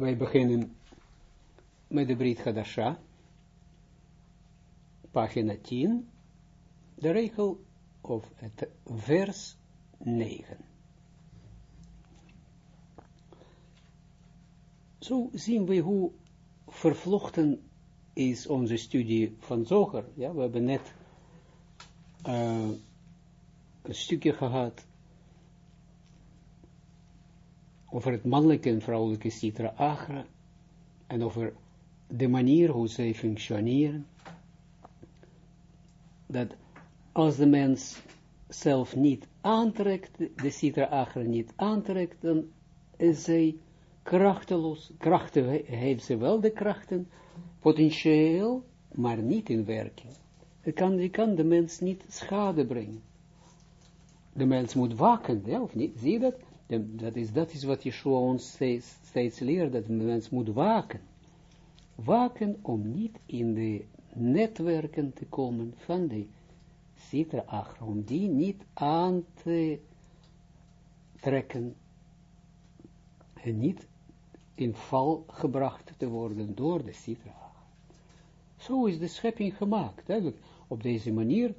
wij beginnen met de Brit Hadasha, pagina 10, de regel of het vers 9. Zo zien we hoe vervlochten is onze studie van Zoger. Ja, we hebben net uh, een stukje gehad over het mannelijke en vrouwelijke citra agra en over de manier hoe zij functioneren. Dat als de mens zelf niet aantrekt, de citra agra niet aantrekt, dan is zij krachteloos. Krachten heeft ze wel de krachten, potentieel, maar niet in werking. Het kan, kan de mens niet schade brengen. De mens moet waken, ja, of niet? Zie je dat? Dat, is, dat is wat Yeshua ons steeds, leert, dat de mens moet waken. Waken om niet in de netwerken te komen van de citra achter, om die niet aan te trekken en niet in val gebracht te worden door de citra Zo is de schepping gemaakt. Op deze manier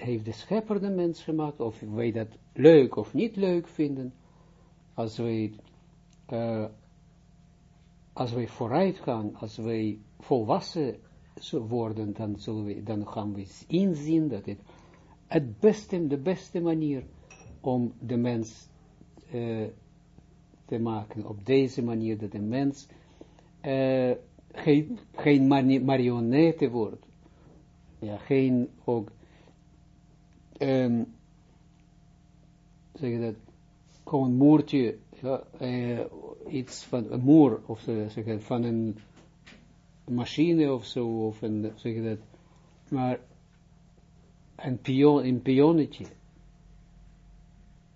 heeft de schepper de mens gemaakt, of wij dat leuk of niet leuk vinden, als wij, uh, als wij vooruit gaan, als wij volwassen worden, dan, zullen we, dan gaan we inzien dat het het beste, de beste manier om de mens uh, te maken, op deze manier dat de mens uh, geen, geen marionette wordt, ja, geen ook um, zeg je dat, gewoon een moertje, ja, uh, iets van een moer, of zeg je, van een machine of zo, of een, zeg je dat, maar een, pion, een pionnetje.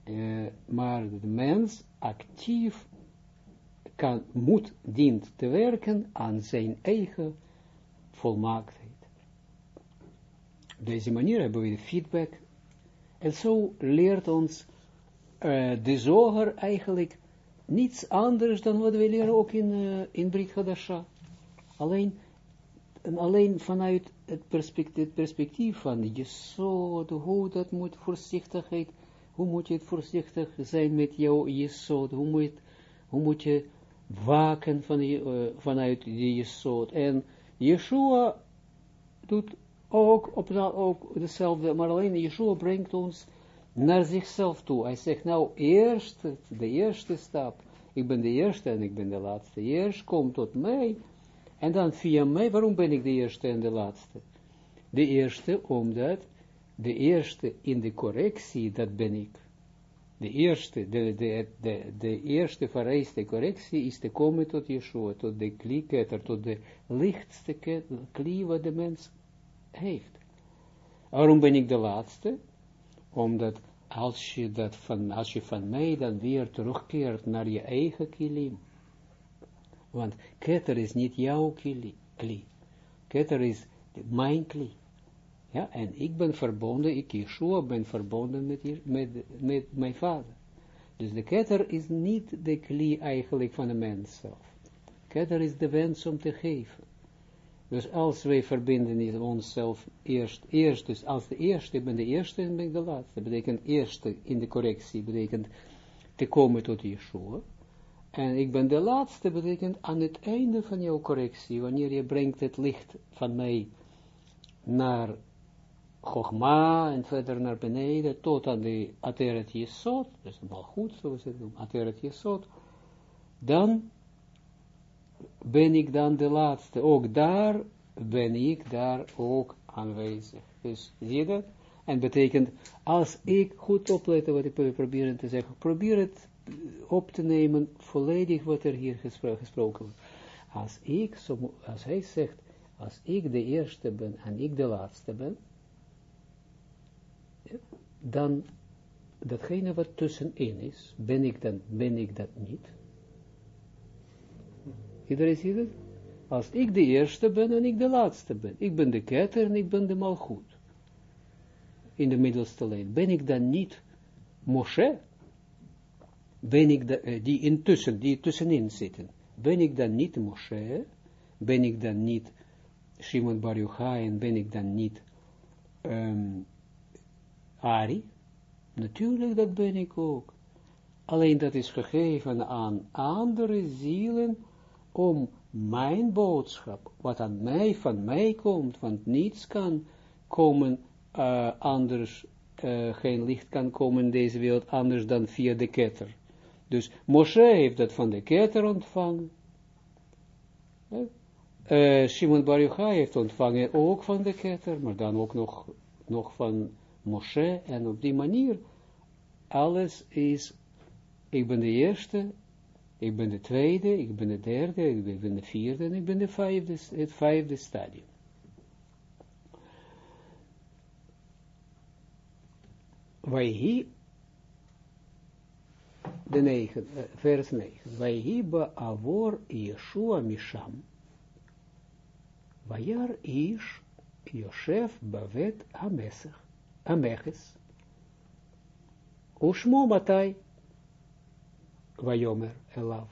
Uh, maar de mens actief kan, moet, dient te werken aan zijn eigen volmaaktheid. Op deze manier hebben we feedback en zo leert ons uh, de zoger eigenlijk niets anders dan wat we leren ook in, uh, in Brit. Alleen, en alleen vanuit het perspectief, perspectief van je hoe dat moet voorzichtigheid, hoe moet je voorzichtig zijn met jouw jesod, hoe moet, hoe moet je waken van je, uh, vanuit die jesod. En Yeshua doet ook, op, ook dezelfde, maar alleen Yeshua brengt ons naar zichzelf toe. Hij zegt, nou, eerst, de eerste stap, ik ben de eerste en ik ben de laatste. Eerst kom tot mij, en dan via mij, waarom ben ik de eerste en de laatste? De eerste, omdat de eerste in de correctie, dat ben ik. De eerste, de, de, de, de eerste vereiste correctie is te komen tot Yeshua, tot de klieketter, tot de lichtste klie wat de mens heeft. Waarom ben ik de laatste? Omdat als je, dat van, als je van mij dan weer terugkeert naar je eigen kilim, want ketter is niet jouw kli, kli. ketter is mijn kli. Ja, en ik ben verbonden, ik Yeshua ben verbonden met, met, met mijn vader. Dus de ketter is niet de kli eigenlijk van de mens zelf. Ketter is de wens om te geven. Dus als wij verbinden in onszelf eerst, eerst, dus als de eerste, ik ben de eerste en ben de laatste, betekent eerste in de correctie, betekent te komen tot Yeshua. En ik ben de laatste, betekent aan het einde van jouw correctie, wanneer je brengt het licht van mij naar Chogma en verder naar beneden, tot aan de Ateret Yesod, dus wel goed, zoals het noemt, Ateret Yesod, dan ben ik dan de laatste. Ook daar ben ik daar ook aanwezig. Dus zie je dat? En betekent, als ik goed opletten wat ik probeer te zeggen, probeer het op te nemen, volledig wat er hier gesproken wordt. Als ik, als hij zegt, als ik de eerste ben en ik de laatste ben, dan datgene wat tussenin is, ben ik, dan, ben ik dat niet, Iedereen ziet het? Als ik de eerste ben en ik de laatste ben. Ik ben de ketter en ik ben de malgoed. In de middelste lijn. Ben ik dan niet Moshe? Ben ik de, eh, die intussen, die tussenin zitten. ben ik dan niet Moshe, ben ik dan niet Shimon Bar Yochai en ben ik dan niet um, Ari? Natuurlijk, dat ben ik ook. Alleen dat is gegeven aan andere zielen om mijn boodschap, wat aan mij, van mij komt, want niets kan komen uh, anders, uh, geen licht kan komen in deze wereld anders dan via de ketter. Dus Moshe heeft dat van de ketter ontvangen. Uh, Shimon Bar heeft ontvangen ook van de ketter, maar dan ook nog, nog van Moshe. En op die manier, alles is, ik ben de eerste, ik ben de tweede, ik ben de derde, ik ben de vierde en ik ben de vijfde, het vijfde stadium. Wij de 9, uh, vers 9. Vaihiba avor Yeshua Misham. Vayar ish Yosef bavet Hamesach. Ameches. Ushmo matai. Vayomer elav.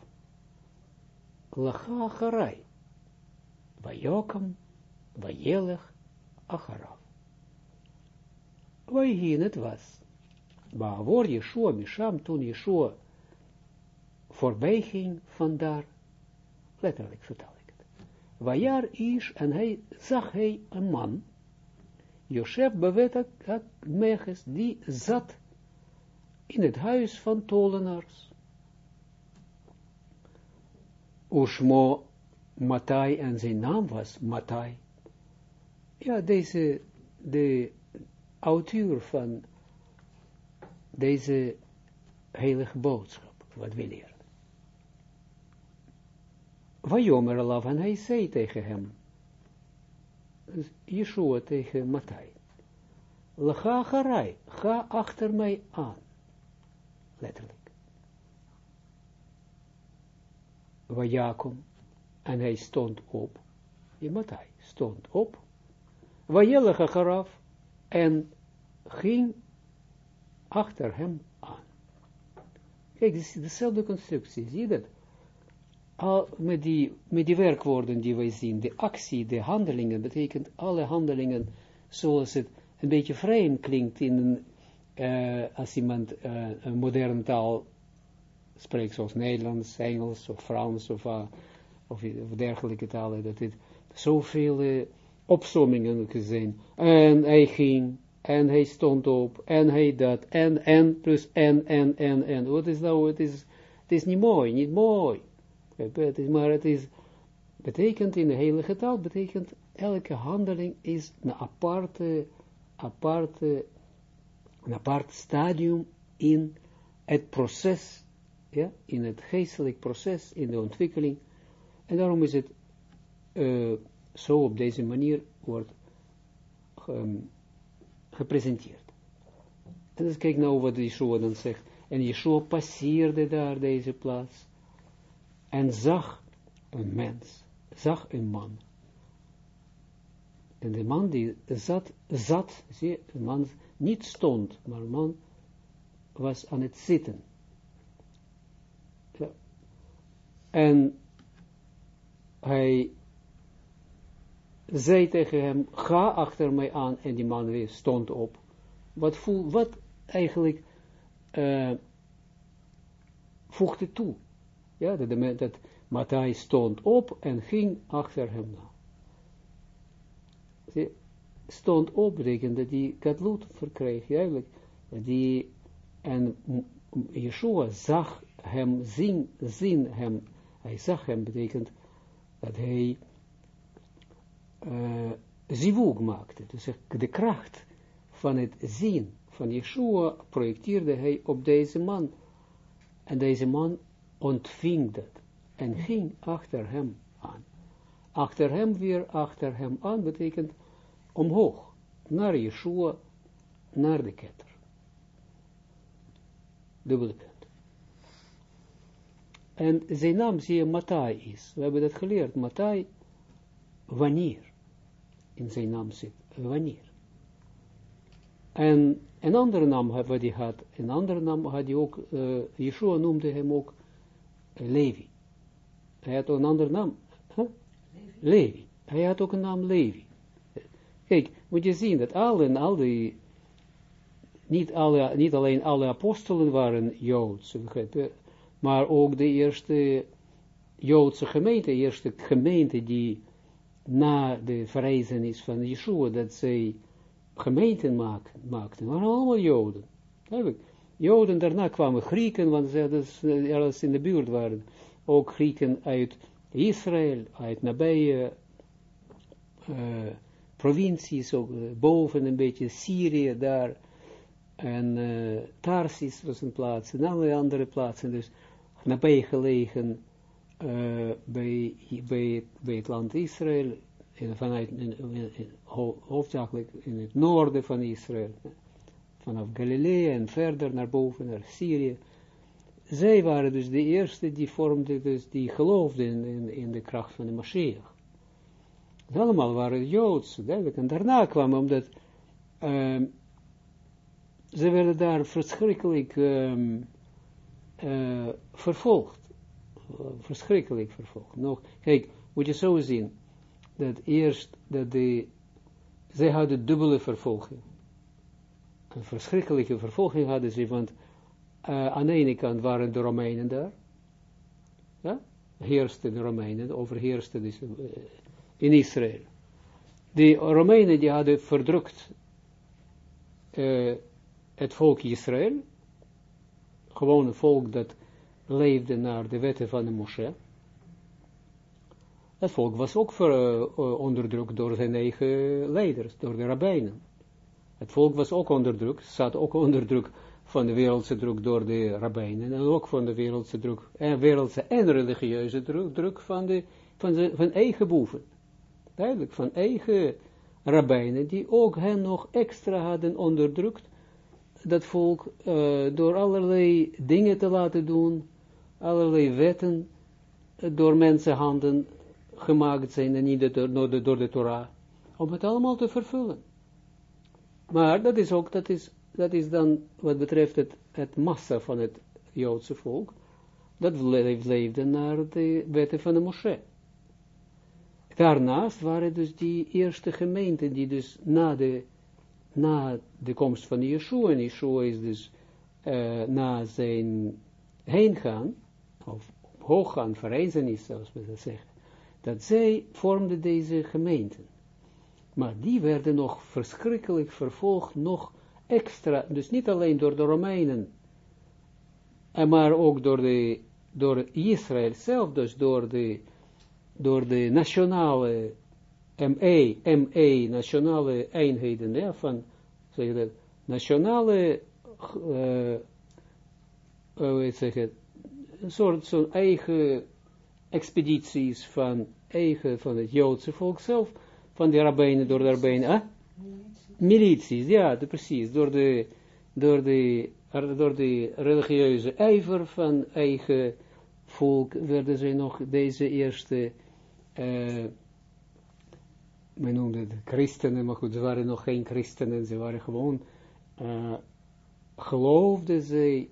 Lacha acharai. Vayokam. Vayelech acharav. Het was. Baavor Yeshua Misham, toen Yeshua voorbij ging vandaar, letterlijk vertaal ik het. Wajar is, en hij zag hij een man, Josef beweet Meches, die zat in het huis van tolenaars. Ushmo Matai, en zijn naam was Matai. Ja, deze, de auteur van deze heilige boodschap, wat we leren. Vajomer Alav, en hij zei tegen hem, Yeshua tegen Matthai, Lacha garai, ga achter mij aan. Letterlijk. En hij stond op, je Matthai stond op, Vajelacha garaf, en ging achter hem aan. Kijk, dit is dezelfde constructie, zie je dat? Al met die, met die werkwoorden die wij zien, de actie, de handelingen, betekent alle handelingen zoals het een beetje vreemd klinkt in een, uh, als iemand uh, een moderne taal spreekt, zoals Nederlands, Engels of Frans of, uh, of, dergelijke talen, dat het zoveel uh, opzommingen gezien. En hij ging, en hij stond op, en hij dat, en, en, plus en, en, en, en. Wat is nou, het is, het is niet mooi, niet mooi. Het maar het is, betekent in de hele taal, betekent elke handeling is een aparte, aparte, een apart stadium in het proces, ja, in het geestelijk proces, in de ontwikkeling. En daarom is het uh, zo op deze manier wordt um, gepresenteerd. En dus kijk nou wat Yeshua dan zegt. En Yeshua passeerde daar deze plaats en zag een mens, zag een man. En de man die zat, zat, zie de man niet stond, maar de man was aan het zitten. Ja. En hij zei tegen hem, ga achter mij aan, en die man weer stond op. Wat, voel, wat eigenlijk uh, voegde toe? Ja, dat, de, dat Matthijs stond op en ging achter hem na. Stond op betekent dat hij verkreeg, eigenlijk. Die, en Yeshua zag hem, zien, zien hem, hij zag hem betekent dat hij uh, zivug maakte. Dus de kracht van het zien van Yeshua projecteerde hij op deze man. En deze man ontving dat en ging achter hem aan. Achter hem weer, achter hem aan betekent omhoog, naar Yeshua, naar de ketter. Dubbele. En zijn naam zie je Matai is. We hebben dat geleerd. Matai, wanneer in zijn naam zit. Wanneer. En een andere naam wat hij had, een andere naam had hij ook, uh, Yeshua noemde hem ook Levi. Hij had een andere naam. Huh? Levi. Hij had ook een naam Levi. Kijk, moet je zien dat alle, al die, niet, alle, niet alleen alle apostelen waren Joods, maar ook de eerste Joodse gemeente, de eerste gemeente die na de verrijzenis van Yeshua, dat zij gemeenten maak, maakten, waren allemaal Joden. Joden, daarna kwamen Grieken, want ze hadden alles in de buurt waren. Ook Grieken uit Israël, uit nabije uh, provincies, ook uh, boven een beetje Syrië daar, en uh, Tarsis was een plaats, en allerlei andere plaatsen, dus nabij gelegen uh, bij, bij, bij het land Israël, in, vanuit, in, hoofdzakelijk in het noorden van Israël, vanaf Galilea en verder naar boven, naar Syrië. Zij waren dus de eerste die vormden, dus die geloofden in, in, de kracht van de Mashiach. Dus allemaal waren Joods, duidelijk. En daarna kwam, omdat ze werden daar verschrikkelijk uh, vervolgd. Verschrikkelijk vervolgd. Nog, kijk, moet je zo zien, dat eerst, dat de, zij hadden dubbele vervolging. Een verschrikkelijke vervolging hadden ze, want uh, aan de ene kant waren de Romeinen daar, ja, heersten de Romeinen, overheersten dus, uh, in Israël. De Romeinen die hadden verdrukt het volk Israël, gewoon een volk dat leefde naar de wetten van de Moshe. Het volk was ook ver, uh, onderdrukt door zijn eigen leiders, door de rabbijnen. Het volk was ook onderdrukt, zat ook onder druk van de wereldse druk door de rabbijnen, en ook van de wereldse druk, en wereldse en religieuze druk, druk van, de, van, van eigen boeven. Duidelijk, van eigen rabbijnen, die ook hen nog extra hadden onderdrukt, dat volk, uh, door allerlei dingen te laten doen, allerlei wetten, uh, door mensenhanden gemaakt zijn en niet door, door, de, door de Torah, om het allemaal te vervullen. Maar dat is ook, dat is, dat is dan, wat betreft het, het massa van het Joodse volk, dat leefde naar de wetten van de Moshe. Daarnaast waren dus die eerste gemeenten, die dus na de, na de komst van Yeshua, en Yeshua is dus uh, na zijn heen gaan, of hoog gaan, is, zoals we dat zeggen, dat zij vormden deze gemeenten. Maar die werden nog verschrikkelijk vervolgd, nog extra, dus niet alleen door de Romeinen, maar ook door, de, door Israël zelf, dus door de, door de nationale ME, ME, nationale eenheden, ja, van, zeg je dat, nationale, uh, hoe zeg het, een soort zo'n eigen expedities van eigen, van het Joodse volk zelf, van de rabbijnen, door de rabbijnen, ah? milities, ja, de, precies, door de, door, de, door de religieuze ijver van eigen volk werden ze nog deze eerste, uh, men noemde het christenen, maar goed, ze waren nog geen christenen, ze waren gewoon, uh, geloofden ze,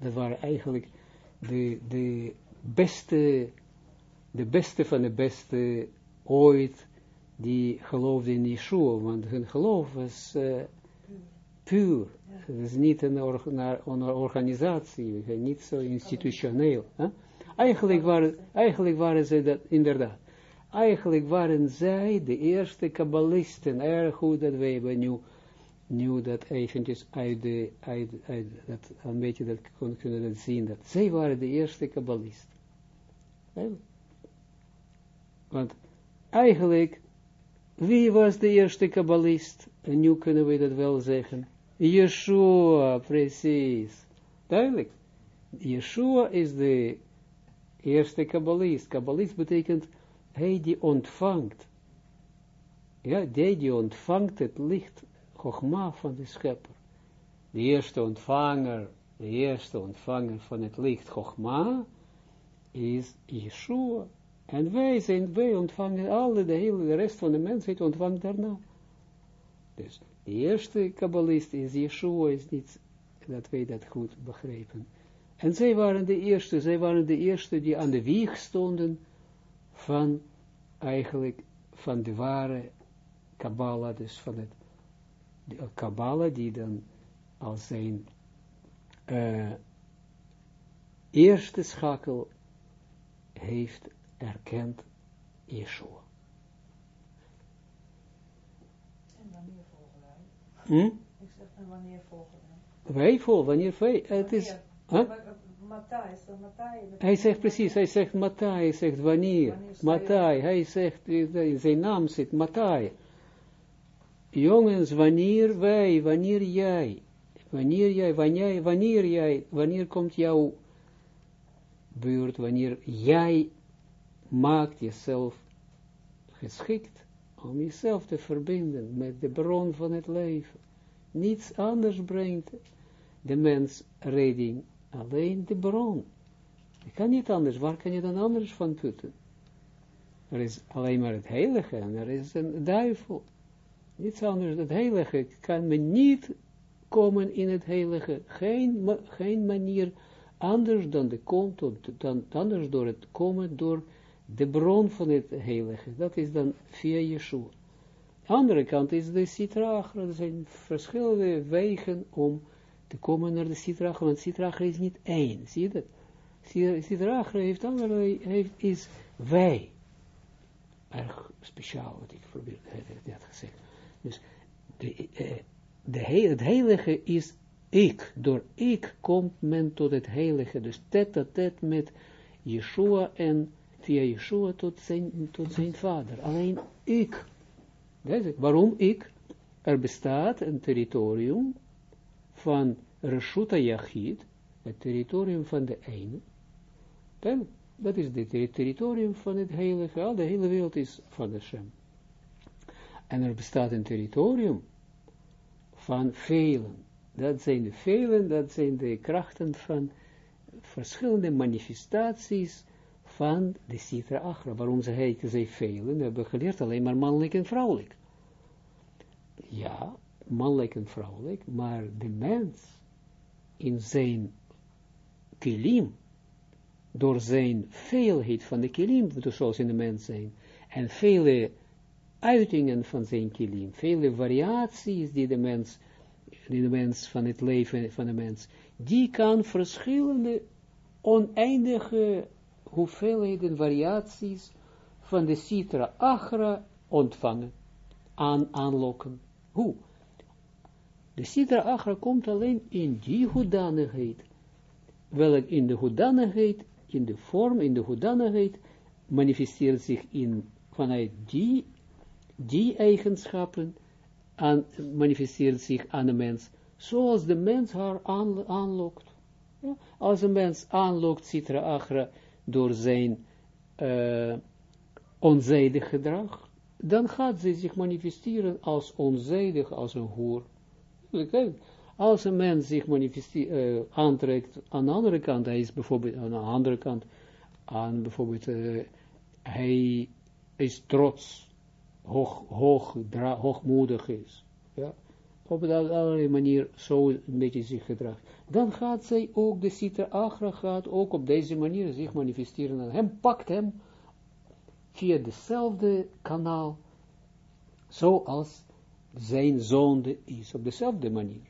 dat waren, eigenlijk de, de beste, de beste van de beste ooit die geloofde in Yeshua, want hun geloof was uh, puur. Het is niet een, or een organisatie, niet zo institutioneel. Eigenlijk, waren, eigenlijk waren ze dat, inderdaad, eigenlijk waren zij de eerste kabbalisten, erg goed dat wij nu, nu dat eventjes uit de, uit, uit dat, een beetje dat kunnen dat zien, dat zij waren de eerste kabbalisten. Want eigenlijk, wie was de eerste kabbalist? En nu kunnen we dat wel zeggen. Yeshua, precies. Duidelijk. Yeshua is de eerste kabbalist. Kabbalist betekent hij die ontvangt. Ja, die die ontvangt het licht, Chogma van de schepper. De eerste ontvanger, de eerste ontvanger van het licht, Chogma, is Yeshua. En wij zijn, wij ontvangen alle, de hele de rest van de mensheid ontvangt daarna. Dus de eerste kabbalist is Yeshua, is niet, dat wij dat goed begrijpen. En zij waren de eerste, zij waren de eerste die aan de wieg stonden van, eigenlijk, van de ware Kabbalah, dus van het, de Kabbalah die dan als zijn uh, eerste schakel heeft erkend Yeshua. En wanneer volgen wij? Hm? Ik zeg, en wanneer volgen wij? Wij volgen, wanneer wij, het is... Huh? Hij zegt precies, hij zegt Matthijs, hij zegt wanneer, Matthijs, hij zegt, in zijn naam zit Matthijs. Jongens, wanneer wij, wanneer jij, wanneer jij, wanneer, wanneer jij, wanneer komt jouw beurt, wanneer jij maakt jezelf geschikt om jezelf te verbinden met de bron van het leven. Niets anders brengt de mens redding, alleen de bron. Je kan niet anders, waar kan je dan anders van putten? Er is alleen maar het heilige en er is een duivel. Niets anders, het heilige kan men niet komen in het heilige. Geen, geen manier anders dan, de, dan anders door het komen door de bron van het heilige. Dat is dan via Yeshua. De andere kant is de Sitra Er zijn verschillende wegen om te komen naar de Sitra Want Sitra is niet één. Zie je dat? Sitra heeft allerlei, heeft, is wij. Erg speciaal wat ik probeer, net gezegd. Dus de, eh, de, het heilige is ik. Door ik komt men tot het heilige. Dus tet a tet met Yeshua en via Yeshua tot zijn, tot zijn vader. Alleen ik. Waarom ik? Er bestaat een territorium van Reshuta Yachid, het territorium van de ene. Dat is het territorium van het heilige. Al de hele wereld is van Hashem. En er bestaat een territorium van velen. Dat zijn de velen, dat zijn de krachten van verschillende manifestaties van de Sitra Achra. Waarom ze heten zij velen? We hebben geleerd alleen maar mannelijk en vrouwelijk. Ja, mannelijk en vrouwelijk, maar de mens in zijn kilim, door zijn veelheid van de kilim, zoals in de mens zijn, en vele uitingen van zijn kilim, vele variaties die de mens, die de mens van het leven van de mens, die kan verschillende oneindige hoeveelheden variaties van de citra achra ontvangen, aan, aanlokken. Hoe? De citra achra komt alleen in die hoedanigheid, welk in de hoedanigheid, in de vorm, in de hoedanigheid, manifesteert zich in, vanuit die die eigenschappen aan, manifesteert zich aan de mens, zoals de mens haar aan, aanlokt. Ja? Als een mens aanlokt Citra Achra door zijn uh, onzijdig gedrag, dan gaat ze zich manifesteren als onzijdig, als een hoer. Als een mens zich uh, aantrekt aan de andere kant, hij is bijvoorbeeld aan de andere kant, aan bijvoorbeeld, uh, hij is trots, hoog, hoog, hoogmoedig is, ja, op een allerlei manier zo een beetje zich gedraagt, dan gaat zij ook, de Sita Agra gaat ook op deze manier zich manifesteren en hem, pakt hem via dezelfde kanaal, zoals zijn zonde is, op dezelfde manier.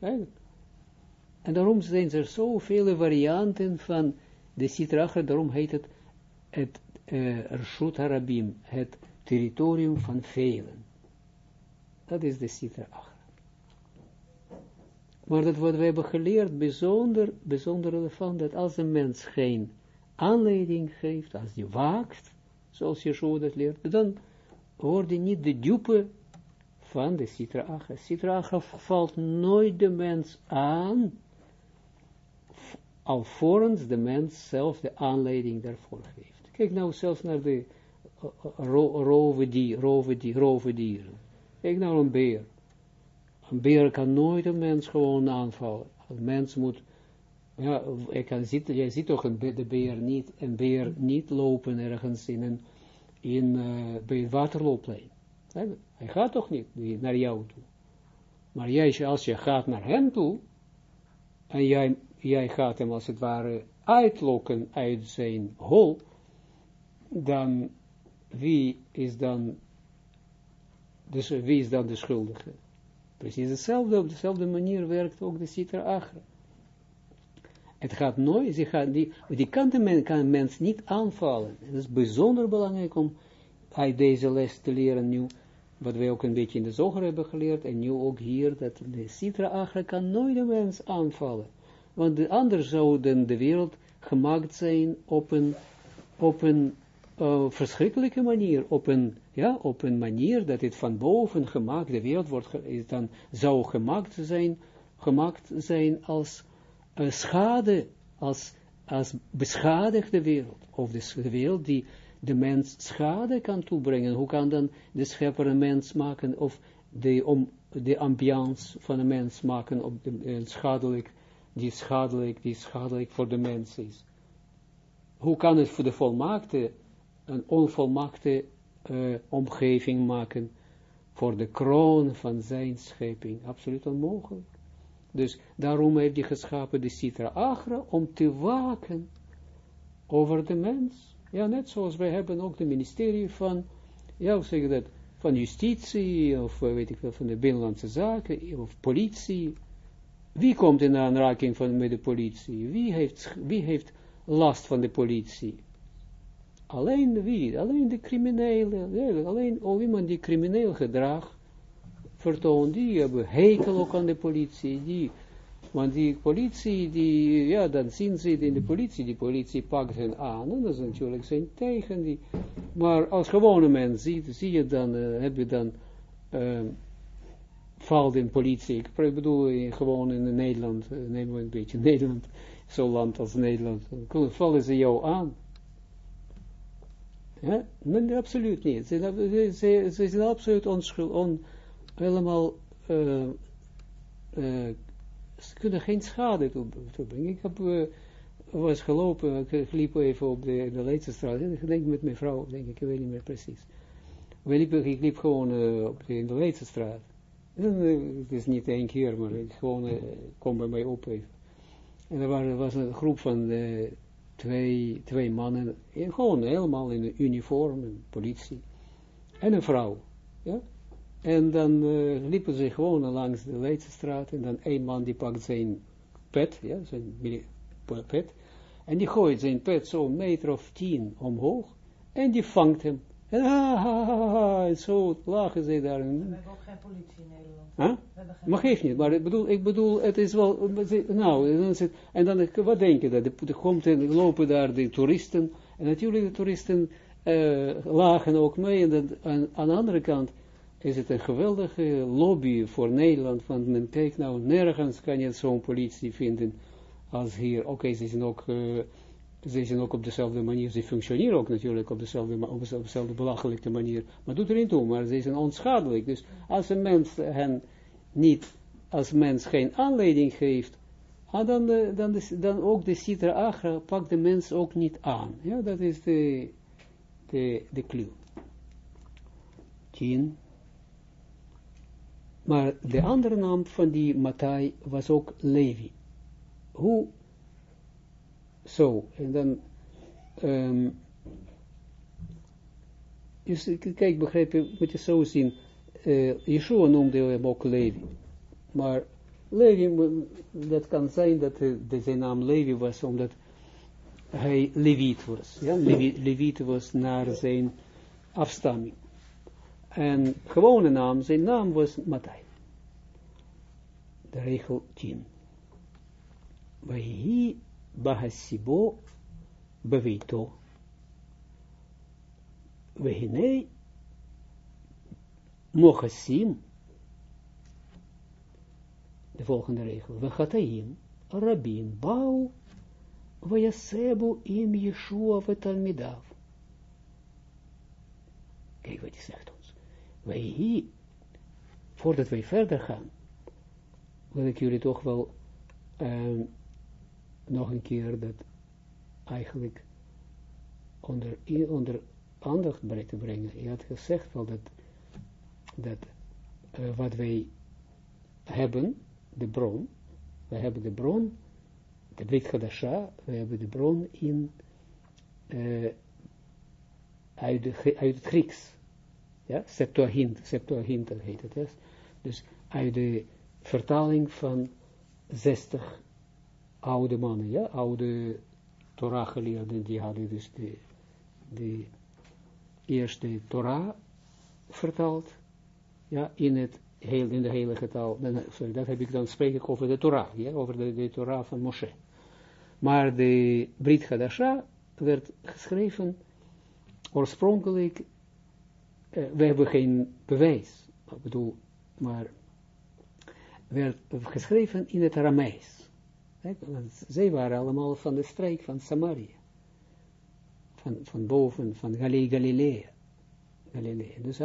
En daarom zijn er zoveel varianten van de Agra, daarom heet het het uh, Rshut Harabim, het territorium van velen. Dat is de Sitra Achra. Maar dat wat we hebben geleerd, bijzonder, bijzonder relevant, dat als een mens geen aanleiding geeft, als die waakt, zoals zo dat leert, dan wordt hij niet de dupe van de Sitra Achra valt nooit de mens aan, alvorens de mens zelf de aanleiding daarvoor geeft. Kijk nou zelfs naar de roven, die, roven, die, roven dieren. Kijk nou een beer. Een beer kan nooit een mens gewoon aanvallen. Een mens moet, ja, je kan jij ziet toch een, de beer niet, een beer niet lopen ergens in een, in, uh, bij het waterloopplein. Hij gaat toch niet naar jou toe. Maar jij, als je gaat naar hem toe, en jij jij gaat hem als het ware uitlokken uit zijn hol, dan wie is dan, dus wie is dan de schuldige? Precies hetzelfde, op dezelfde manier werkt ook de Sitra Achra. Het gaat nooit, die, die, kan, de kan mens niet aanvallen. Het is bijzonder belangrijk om uit deze les te leren nu, wat wij ook een beetje in de zoger hebben geleerd, en nu ook hier, dat de Sitra Achra kan nooit een mens aanvallen. Want de, anders zou de wereld gemaakt zijn op een, op een uh, verschrikkelijke manier, op een, ja, op een manier dat het van boven gemaakt, de wereld wordt, is dan, zou gemaakt zijn, gemaakt zijn als uh, schade, als, als beschadigde wereld, of de, de wereld die de mens schade kan toebrengen. Hoe kan dan de schepper een mens maken, of de, om, de ambiance van een mens maken, op de, uh, schadelijk, die schadelijk, die schadelijk voor de mens is. Hoe kan het voor de volmaakte een onvolmaakte uh, omgeving maken voor de kroon van zijn scheping. Absoluut onmogelijk. Dus daarom heeft hij geschapen de Sitra Agra om te waken over de mens. Ja, net zoals wij hebben ook de ministerie van, ja, zeg dat, van justitie, of eh, weet ik wel, van de binnenlandse zaken, of politie. Wie komt in aanraking van, met de politie? Wie heeft, wie heeft last van de politie? Alleen wie? Alleen de criminelen. Alleen oh, iemand die crimineel gedrag vertoont, die hebben hekel ook aan de politie. Die, want die politie, die, ja, dan zien ze het in de politie. Die politie pakt hen aan. En dat is natuurlijk zijn tegen. Die, maar als gewone mens ziet, zie je dan, uh, heb je dan, uh, valt in politie. Ik bedoel, gewoon in Nederland, uh, neem we een beetje Nederland, zo'n land als Nederland. Vallen ze jou aan ja? Nee, absoluut niet. Ze, ze, ze zijn absoluut onschuld, on, helemaal, uh, ze kunnen geen schade toebrengen. Ik heb, uh, was gelopen, ik liep even op de, de Leidsestraat, ik denk met mijn vrouw, denk ik, ik weet niet meer precies. We liepen, ik liep gewoon op de, in de. Het is niet één keer, maar ik gewoon, kom bij mij op even. En er was, was een groep van twee, twee mannen, gewoon helemaal in uniform, politie, en een vrouw, ja. En dan uh, liepen ze gewoon langs de Leidsestraat, en dan een man die pakt zijn pet, ja, zijn pet, en die gooit zijn pet zo'n meter of tien omhoog, en die vangt hem. En ha, ha, ha, ha, en zo lachen ze daar. We hebben ook geen politie in Nederland. Huh? Maar geeft niet, maar ik bedoel, ik bedoel, het is wel, nou, en dan, wat denk je dat, er komt en lopen daar de toeristen, en natuurlijk de toeristen uh, lagen ook mee, en dat, aan, aan, de andere kant is het een geweldige lobby voor Nederland, want men kijkt nou, nergens kan je zo'n politie vinden als hier, oké, ze zijn ook... Uh, ze zijn ook op dezelfde manier, ze functioneren ook natuurlijk op dezelfde, op dezelfde belachelijke manier, maar doet er niet toe, maar ze zijn onschadelijk. Dus als een mens hen niet, als mens geen aanleiding geeft, ah, dan, dan, dan ook de citra agra pakt de mens ook niet aan. Ja, dat is de, de, de clue. Tien. Maar de andere naam van die Matai was ook Levi. Hoe zo, en dan, um, dus, kijk, begrijp je, moet je zo zien, uh, Yeshua noemde hem ook Levi, maar Levi, dat kan zijn dat de, zijn naam Levi was, omdat hij Leviet was, ja, Levi, was naar zijn afstamming. En gewone naam, zijn naam was Matthij. De regel 10. Wij bahasibo bevito. Vehinei mochasim, de volgende regel, vechataim, rabin, bau, vayasebu im Yeshua vetalmidav. Kijk wat hij zegt. Wij hier, voordat wij verder gaan, wil ik jullie toch wel um, nog een keer dat eigenlijk onder, onder aandacht brengen. Je had gezegd wel dat, dat uh, wat wij hebben, de bron, we hebben de bron, de Brit Hadasha, we hebben de bron in, uh, uit, de, uit het Grieks. Ja, Septuagint, Septuagint heet het. Dus uit de vertaling van 60 oude mannen, ja, oude Torah geleerden, die hadden dus de, de eerste Torah vertaald, ja, in het heel, in de heilige taal, sorry, dat heb ik dan, spreek ik over de Torah, ja, over de, de Torah van Moshe. Maar de Brit Hadasha werd geschreven oorspronkelijk, uh, we hebben geen bewijs, ik bedoel, maar werd geschreven in het Aramees. Zij waren allemaal van de streek van Samaria. Van, van boven, van Galilea. Galilea. Dus ze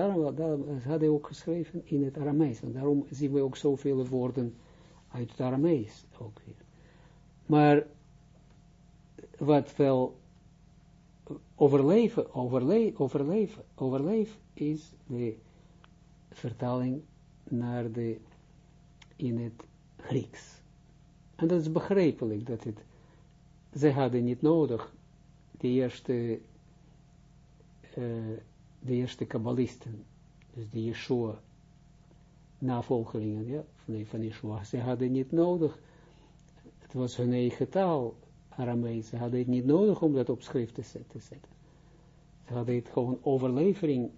hadden ook geschreven in het Aramees. En daarom zien we ook zoveel woorden uit het Aramees ook hier. Maar wat wel overleven, overleven, overleven, overleef is de vertaling naar de, in het Grieks. En dat is begrijpelijk, dat het, zij hadden niet nodig, de eerste, uh, de eerste kabbalisten, dus de Yeshua, navolgelingen, ja, van, van Yeshua, ze hadden niet nodig, het was hun eigen taal, Aramees, ze hadden het niet nodig om dat op schrift te zetten. Ze hadden het gewoon overlevering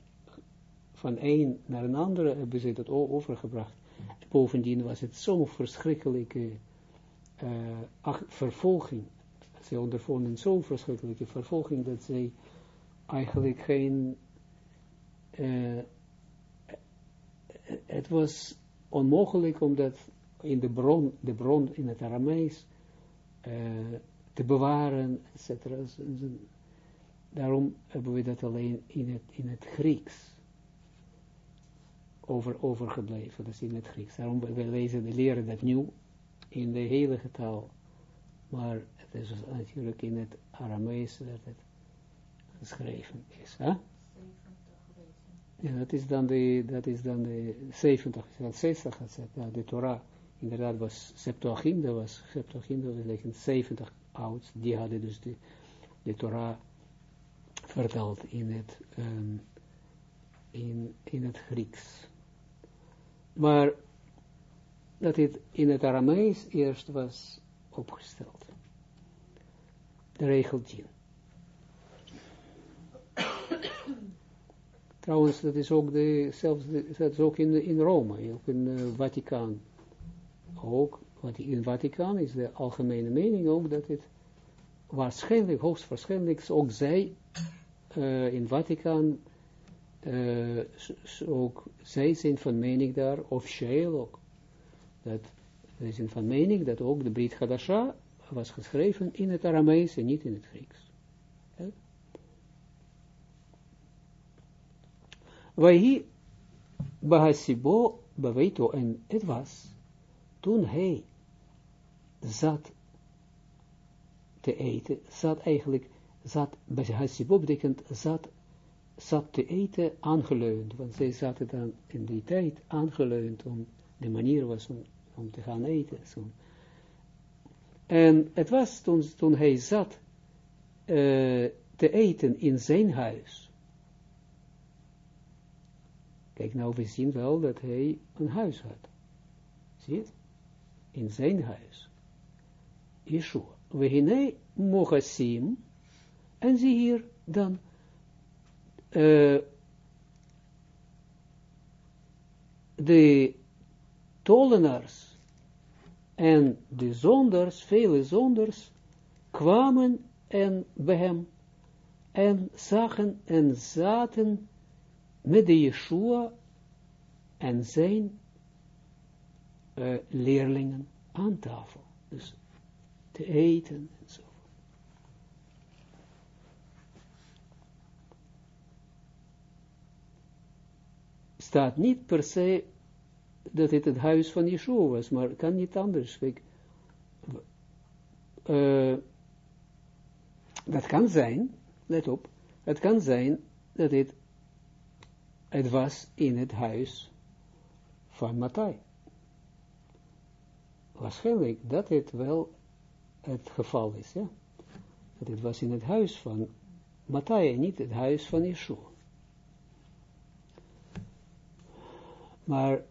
van een naar een andere, hebben ze dat overgebracht. Bovendien was het zo'n verschrikkelijke uh, vervolging. Ze ondervonden zo'n verschrikkelijke vervolging dat zij eigenlijk geen. Uh, het was onmogelijk om dat in de bron, de bron in het Aramees uh, te bewaren, etc. Daarom hebben we dat alleen in het, in het Grieks over, overgebleven, dat is in het Grieks. Daarom we lezen, we leren dat nu in de heilige taal, maar het is natuurlijk in het Aramees dat het geschreven is. Hè? Ja, dat is dan de, dat is dan de 70, 60, ja, de Torah, inderdaad was Septuagint, dat was Septuagint, dat was 70 oud, die hadden dus de, de Torah vertaald in het, um, in, in het Grieks. Maar dat het in het Aramees eerst was opgesteld. De regel 10. Trouwens, dat is ook, de, zelfs dat is ook in, in Rome, ook in uh, Vaticaan. Ook wat in Vaticaan is de algemene mening ook dat het waarschijnlijk, hoogstwaarschijnlijk, ook zij uh, in Vaticaan, uh, ook zij zijn van mening daar, officieel ook, dat zij zijn van mening dat ook de Brit Hadasha was geschreven in het Aramees en niet in het Grieks. Wij Bahasibo Baveito en het was toen hij zat te eten, zat eigenlijk, zat, Bahasibo betekent zat, zat te eten aangeleund, want zij zaten dan in die tijd aangeleund, om de manier was om, om te gaan eten. Zo. En het was toen, toen hij zat uh, te eten in zijn huis. Kijk, nou, we zien wel dat hij een huis had. Zie je? In zijn huis. Yeshua. We hine mochasim. En zie hier dan uh, de tolenaars en de zonders, vele zonders, kwamen en bij hem en zagen en zaten met de Yeshua en zijn uh, leerlingen aan tafel. Dus te eten en zo. Staat niet per se dat het het huis van Yeshua was, maar kan niet anders. Kijk, uh, dat kan zijn, let op, het kan zijn dat het, het was in het huis van Matthai. Waarschijnlijk dat het wel het geval is, ja. Dat het was in het huis van Matthäus, niet het huis van Yeshua. Maar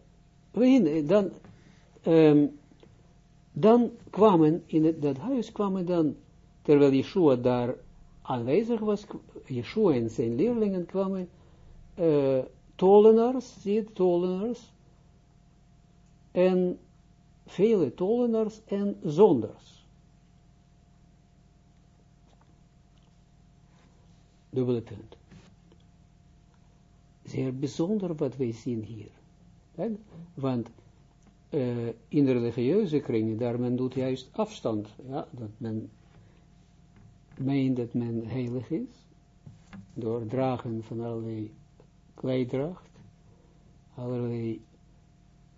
dan, um, dan kwamen in het, dat huis kwamen dan, terwijl Yeshua daar aanwezig was, Yeshua en zijn leerlingen kwamen uh, tolenaars, zie je, en vele tolenaars en zonders. Dubbele punt. Zeer bijzonder wat wij zien hier. Want uh, in de religieuze kringen, daar men doet juist afstand, ja, dat men meent dat men heilig is, door dragen van allerlei kleidracht, allerlei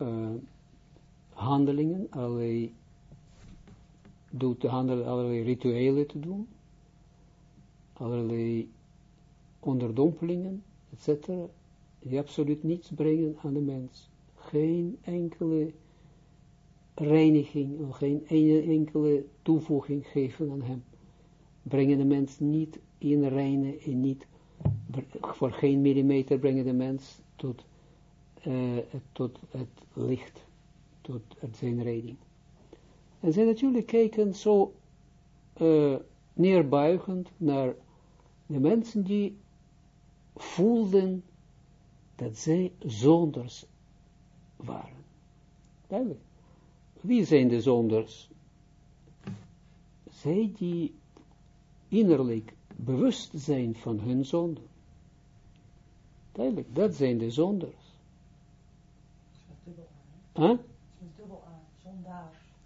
uh, handelingen, allerlei, doet de handel, allerlei rituelen te doen, allerlei onderdompelingen, etc., die absoluut niets brengen aan de mens. Geen enkele reiniging, geen enkele toevoeging geven aan hem. Brengen de mens niet in reine en niet, voor geen millimeter brengen de mens tot, uh, tot het licht tot zijn reding. En zij natuurlijk kijken zo uh, neerbuigend naar de mensen die voelden dat zij zonders waren. Duidelijk. Wie zijn de zonders? Zij die innerlijk bewust zijn van hun zonde. Duidelijk, dat zijn de zonders. Huh?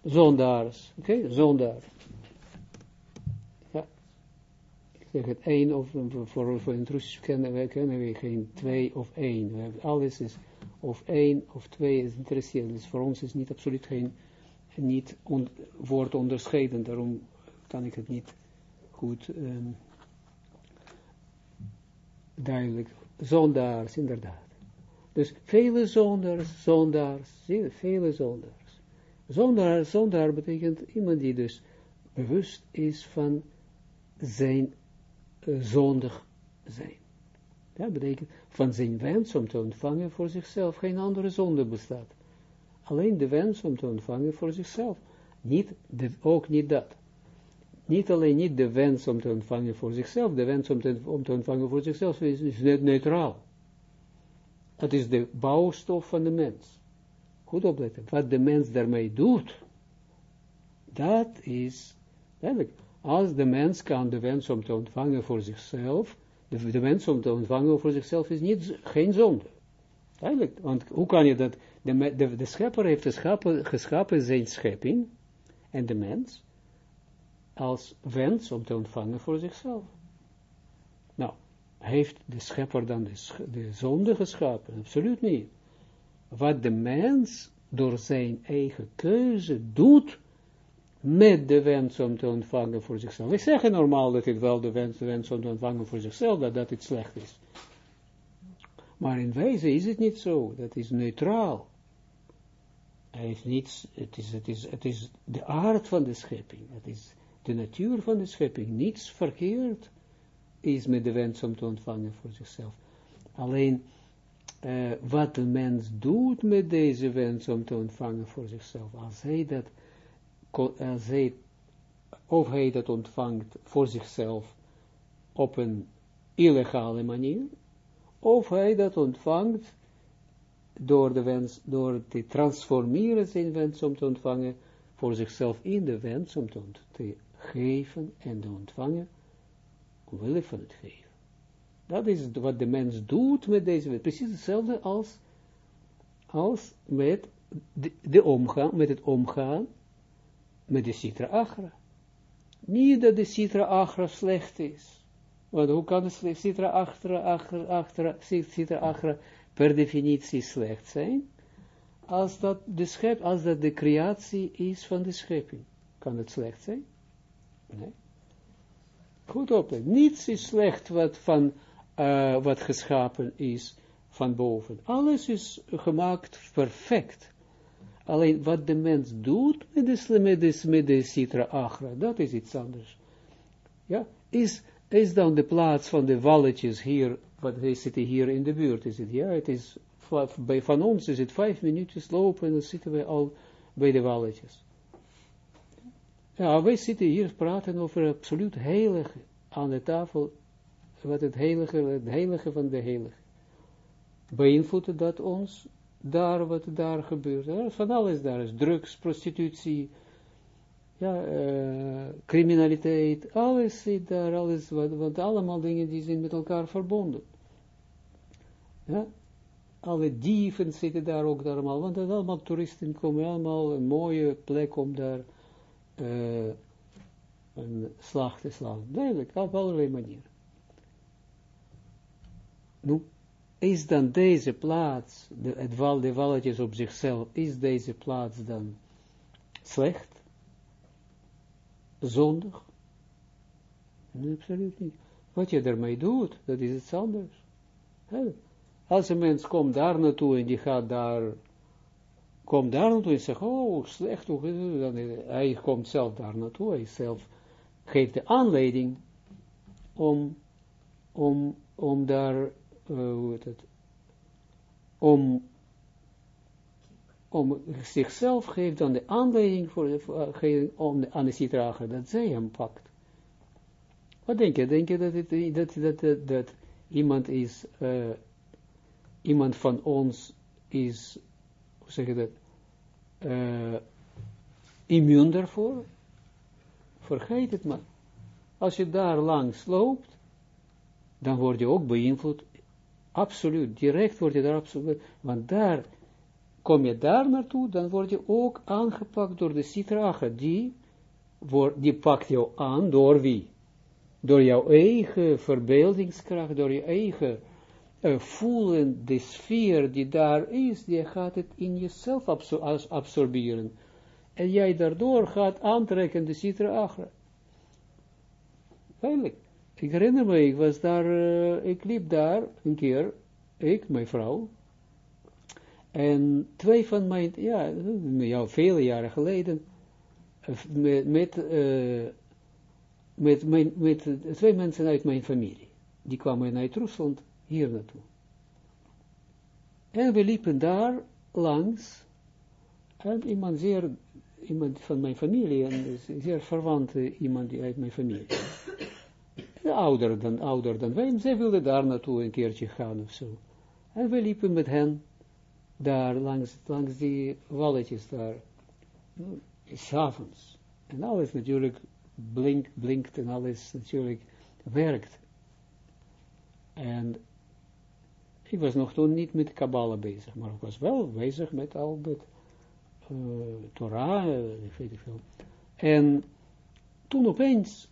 Zondaars. Oké, okay? zondaar. Ja. Ik zeg het één of voor, voor een Russisch kennen we, kennen geen twee of één. We hebben, alles is of één of twee is interessant. Dus voor ons is niet absoluut geen niet woord onderscheiden. Daarom kan ik het niet goed um, duidelijk. Zondaars, inderdaad. Dus vele zondaars, zondaars, vele zondaars. Zondaar, zondaar betekent iemand die dus bewust is van zijn uh, zondig zijn. Dat betekent van zijn wens om te ontvangen voor zichzelf. Geen andere zonde bestaat. Alleen de wens om te ontvangen voor zichzelf. Niet ook niet dat. Niet alleen niet de wens om te ontvangen voor zichzelf. De wens om te, ontvangen voor zichzelf is, is net neutraal. Het is de bouwstof van de mens wat de mens daarmee doet, dat is, eigenlijk, als de mens kan de wens om te ontvangen voor zichzelf, de, wens om te ontvangen voor zichzelf is niet, geen zonde. Eigenlijk, want hoe kan je dat, de, de, schepper heeft geschapen, geschapen zijn schepping, en de mens, als wens om te ontvangen voor zichzelf. Nou, heeft de schepper dan de zonde geschapen? Absoluut niet wat de mens door zijn eigen keuze doet met de wens om te ontvangen voor zichzelf. We zeggen normaal dat het wel de wens, de wens om te ontvangen voor zichzelf, dat, dat het slecht is. Maar in wezen is het niet zo, dat is neutraal. Hij heeft niets, het is, het, is, het is de aard van de schepping, het is de natuur van de schepping, niets verkeerd is met de wens om te ontvangen voor zichzelf. Alleen, uh, wat een mens doet met deze wens om te ontvangen voor zichzelf. Als hij dat, als hij, of hij dat ontvangt voor zichzelf op een illegale manier, of hij dat ontvangt door de wens, door te transformeren zijn wens om te ontvangen voor zichzelf in de wens om te, te geven en te ontvangen, omwille van het geven. Dat is wat de mens doet met deze wet. Precies hetzelfde als, als met, de, omgaan, met het omgaan met de Sitra Achra. Niet dat de Sitra Achra slecht is. Want hoe kan de Achra, Sitra Achra per definitie slecht zijn? Als dat, de schep, als dat de creatie is van de schepping. Kan het slecht zijn? Nee. Goed opletten. Niets is slecht wat van uh, wat geschapen is van boven. Alles is gemaakt perfect. Alleen wat de mens doet met de, met de, met de citra agra, dat is iets anders. Ja, is, is dan de plaats van de walletjes hier, wat wij zitten hier in de buurt, is het, het is, bij van ons is het vijf minuutjes lopen en dan zitten we al bij de walletjes. Ja, wij zitten hier praten over absoluut heilig aan de tafel, wat het heilige, het heilige van de heilige. Beïnvloedt dat ons, daar wat daar gebeurt. Ja, van alles daar is drugs, prostitutie, ja, uh, criminaliteit, alles zit daar, alles, wat, allemaal dingen die zijn met elkaar verbonden. Ja, alle dieven zitten daar ook allemaal, want dat allemaal toeristen komen allemaal een mooie plek om daar uh, een slag te slaan. Duidelijk, op allerlei manieren. Nu, is dan deze plaats, de, het val, de valletjes op zichzelf, is deze plaats dan slecht? Zondig? Absoluut niet. Wat je ermee doet, dat is iets anders. Als een mens komt daar naartoe en die gaat daar, komt daar naartoe en zegt, oh, slecht, dan, hij komt zelf daar naartoe, hij zelf geeft de aanleiding om, om, om daar, hoe heet het, om, om zichzelf geeft dan de aanleiding voor, de, om de, aan de citrager, dat zij hem pakt. Wat denk je? Denk je dat, het, dat, dat, dat, iemand is, uh, iemand van ons is, hoe zeg je dat, immuun daarvoor? Vergeet het maar. Als je daar langs loopt, dan word je ook beïnvloed. Absoluut, direct word je daar absoluut, want daar, kom je daar naartoe, dan word je ook aangepakt door de citrage, die, die pakt jou aan door wie? Door jouw eigen verbeeldingskracht, door je eigen uh, voelen, de sfeer die daar is, die gaat het in jezelf absorberen. En jij daardoor gaat aantrekken de citra agra. Ik herinner me, ik was daar, uh, ik liep daar een keer, ik, mijn vrouw, en twee van mijn, ja, ja vele jaren geleden, met, met, met, mijn, met twee mensen uit mijn familie. Die kwamen uit Rusland hier naartoe. En we liepen daar langs, en iemand zeer iemand van mijn familie, en zeer verwante iemand die uit mijn familie. Ouder dan, ouder dan wij, zij wilden daar naartoe een keertje gaan of zo. En we liepen met hen daar langs, langs die walletjes daar, s'avonds. En alles natuurlijk blink, blinkt en alles natuurlijk werkt. En ik was nog toen niet met Kabbalah bezig, maar ik was wel bezig met al dat uh, Torah, uh, weet ik veel. En toen opeens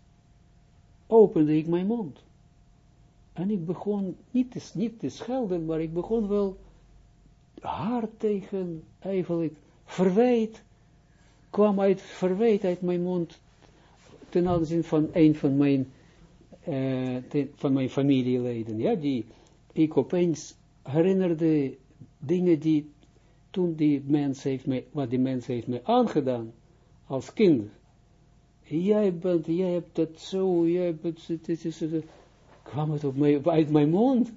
opende ik mijn mond. En ik begon niet te, te schelden, maar ik begon wel hard tegen, eigenlijk, verwijt, kwam uit verwijt uit mijn mond, ten aanzien van een van mijn, ten, van mijn familieleden, ja, die ik opeens herinnerde dingen die toen die mens heeft mij, wat die mens heeft mij aangedaan, als kind. Jij bent, jij hebt dat zo, jij bent, het is, kwam het op mij, uit mijn mond.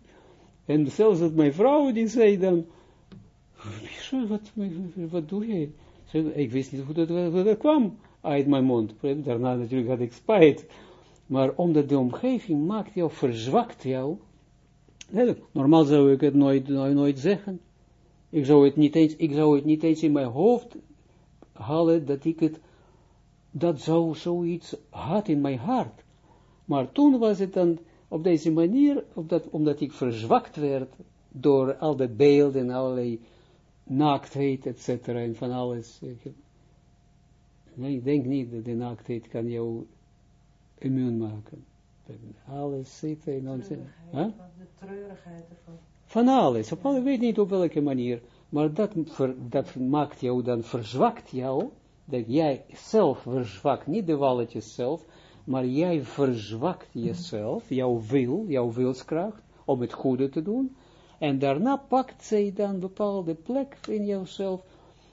En zelfs dat mijn vrouw die zei dan, wat, wat doe je? Ik wist niet hoe dat, dat kwam uit mijn mond. Daarna natuurlijk had ik spijt. Maar omdat de omgeving maakt jou, verzwakt jou. Normaal zou ik het nooit, nooit, nooit zeggen. Ik zou het niet eens, ik zou het niet eens in mijn hoofd halen dat ik het, dat zou zoiets had in mijn hart. Maar toen was het dan op deze manier, omdat, omdat ik verzwakt werd door al de beelden, allerlei naaktheid, et cetera, en van alles. Ik denk niet dat de naaktheid kan jou immuun maken. Alles zit in ons... De treurigheid ervan. Van alles, op alle, weet niet op welke manier, maar dat, dat maakt jou dan, verzwakt jou, dat jij zelf verzwakt, niet de walletjes zelf, maar jij verzwakt jezelf, jouw wil, jouw wilskracht, om het goede te doen, en daarna pakt zij dan bepaalde plek in jouzelf,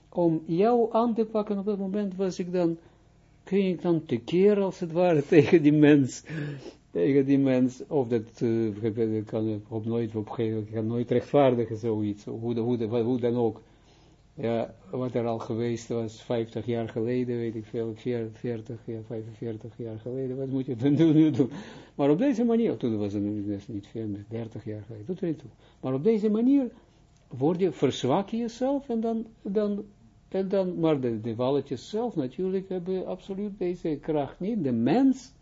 om jou aan te pakken, op dat moment was ik dan, kun ik dan tekeer als het ware tegen die mens, tegen die mens, of dat uh, kan op nooit opgeven, kan nooit rechtvaardigen zoiets, hoe, hoe, hoe dan ook. Ja, wat er al geweest was, 50 jaar geleden, weet ik veel, 40, ja, 45 jaar geleden, wat moet je dan doen, nu doen? Maar op deze manier, toen was het niet veel, 30 jaar geleden, doet er niet toe. Maar op deze manier word je, verzwak je jezelf en dan, dan, en dan maar de, de walletjes zelf natuurlijk hebben absoluut deze kracht niet. De mens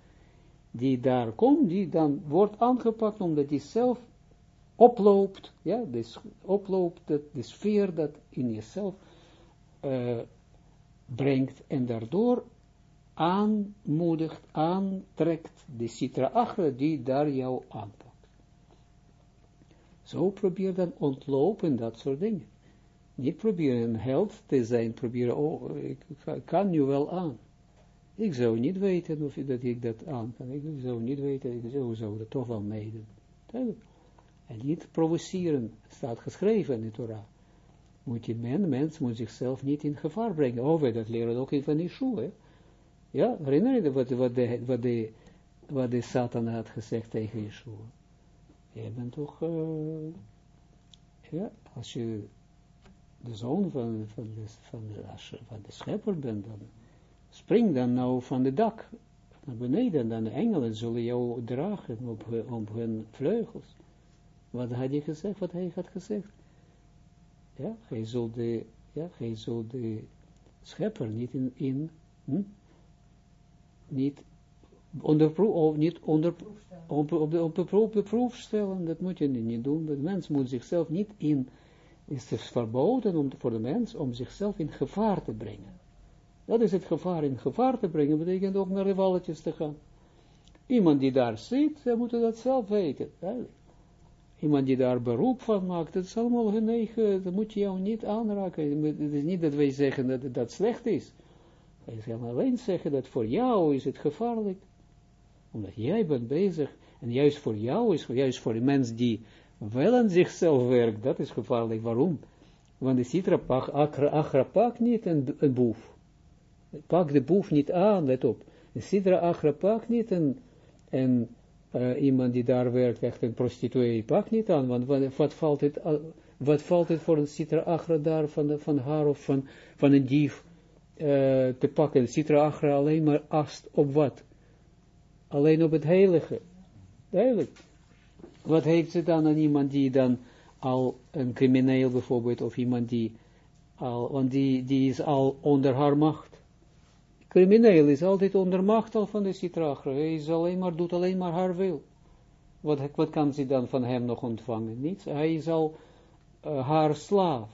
die daar komt, die dan wordt aangepakt omdat hij zelf oploopt, ja, dus oploopt, de, sfeer dat in jezelf uh, brengt en daardoor aanmoedigt, aantrekt de citra die daar jou aanpakt. Zo probeer dan ontlopen dat soort dingen. Niet proberen een held te zijn, proberen, oh, ik kan nu wel aan. Ik zou niet weten of dat ik dat aan kan. Ik zou niet weten, ik zou, zou dat toch wel meedoen. En niet provoceren, staat geschreven in de Torah. Moet je men, mens moet zichzelf niet in gevaar brengen. Oh, dat leren ook in van Yeshua. Ja, herinner je wat, wat, de, wat, de, wat de Satan had gezegd tegen Yeshua? Je bent toch, uh, ja, als je de zoon van, van, de, van, de, van de schepper bent, dan spring dan nou van de dak naar beneden, en dan de engelen zullen jou dragen op, op hun vleugels. Wat had hij gezegd? Wat hij had gezegd? Ja, hij zult de, ja, hij zult de schepper niet in, in hm? niet onder proef, of niet onder, op, op, de, op, de, proef stellen, dat moet je niet doen. De mens moet zichzelf niet in, is het verboden om, voor de mens om zichzelf in gevaar te brengen. Dat is het gevaar in gevaar te brengen, betekent ook naar de walletjes te gaan. Iemand die daar zit, hij moet dat zelf weten. Eigenlijk iemand die daar beroep van maakt, dat is allemaal hun eigen, dat moet je jou niet aanraken. Het is niet dat wij zeggen dat dat slecht is. Wij gaan alleen zeggen dat voor jou is het gevaarlijk. Omdat jij bent bezig, en juist voor jou is, juist voor de mens die wel aan zichzelf werkt, dat is gevaarlijk. Waarom? Want de citra pak, achra pak niet een, een boef. Pak de boef niet aan, let op. De citra achra pak niet een, en uh, iemand die daar werkt, echt een prostituee, pak niet aan, want wat, valt het, wat valt het voor een citra agra daar van, de, van haar of van, van een dief uh, te pakken? Citra agra alleen maar ast op wat? Alleen op het heilige. Duidelijk. Wat heeft ze dan aan iemand die dan al een crimineel bijvoorbeeld, of iemand die al, want die, die is al onder haar macht crimineel is altijd onder macht al van de citragra. Hij is alleen maar, doet alleen maar haar wil. Wat, wat kan ze dan van hem nog ontvangen? Niets. Hij is al uh, haar slaaf.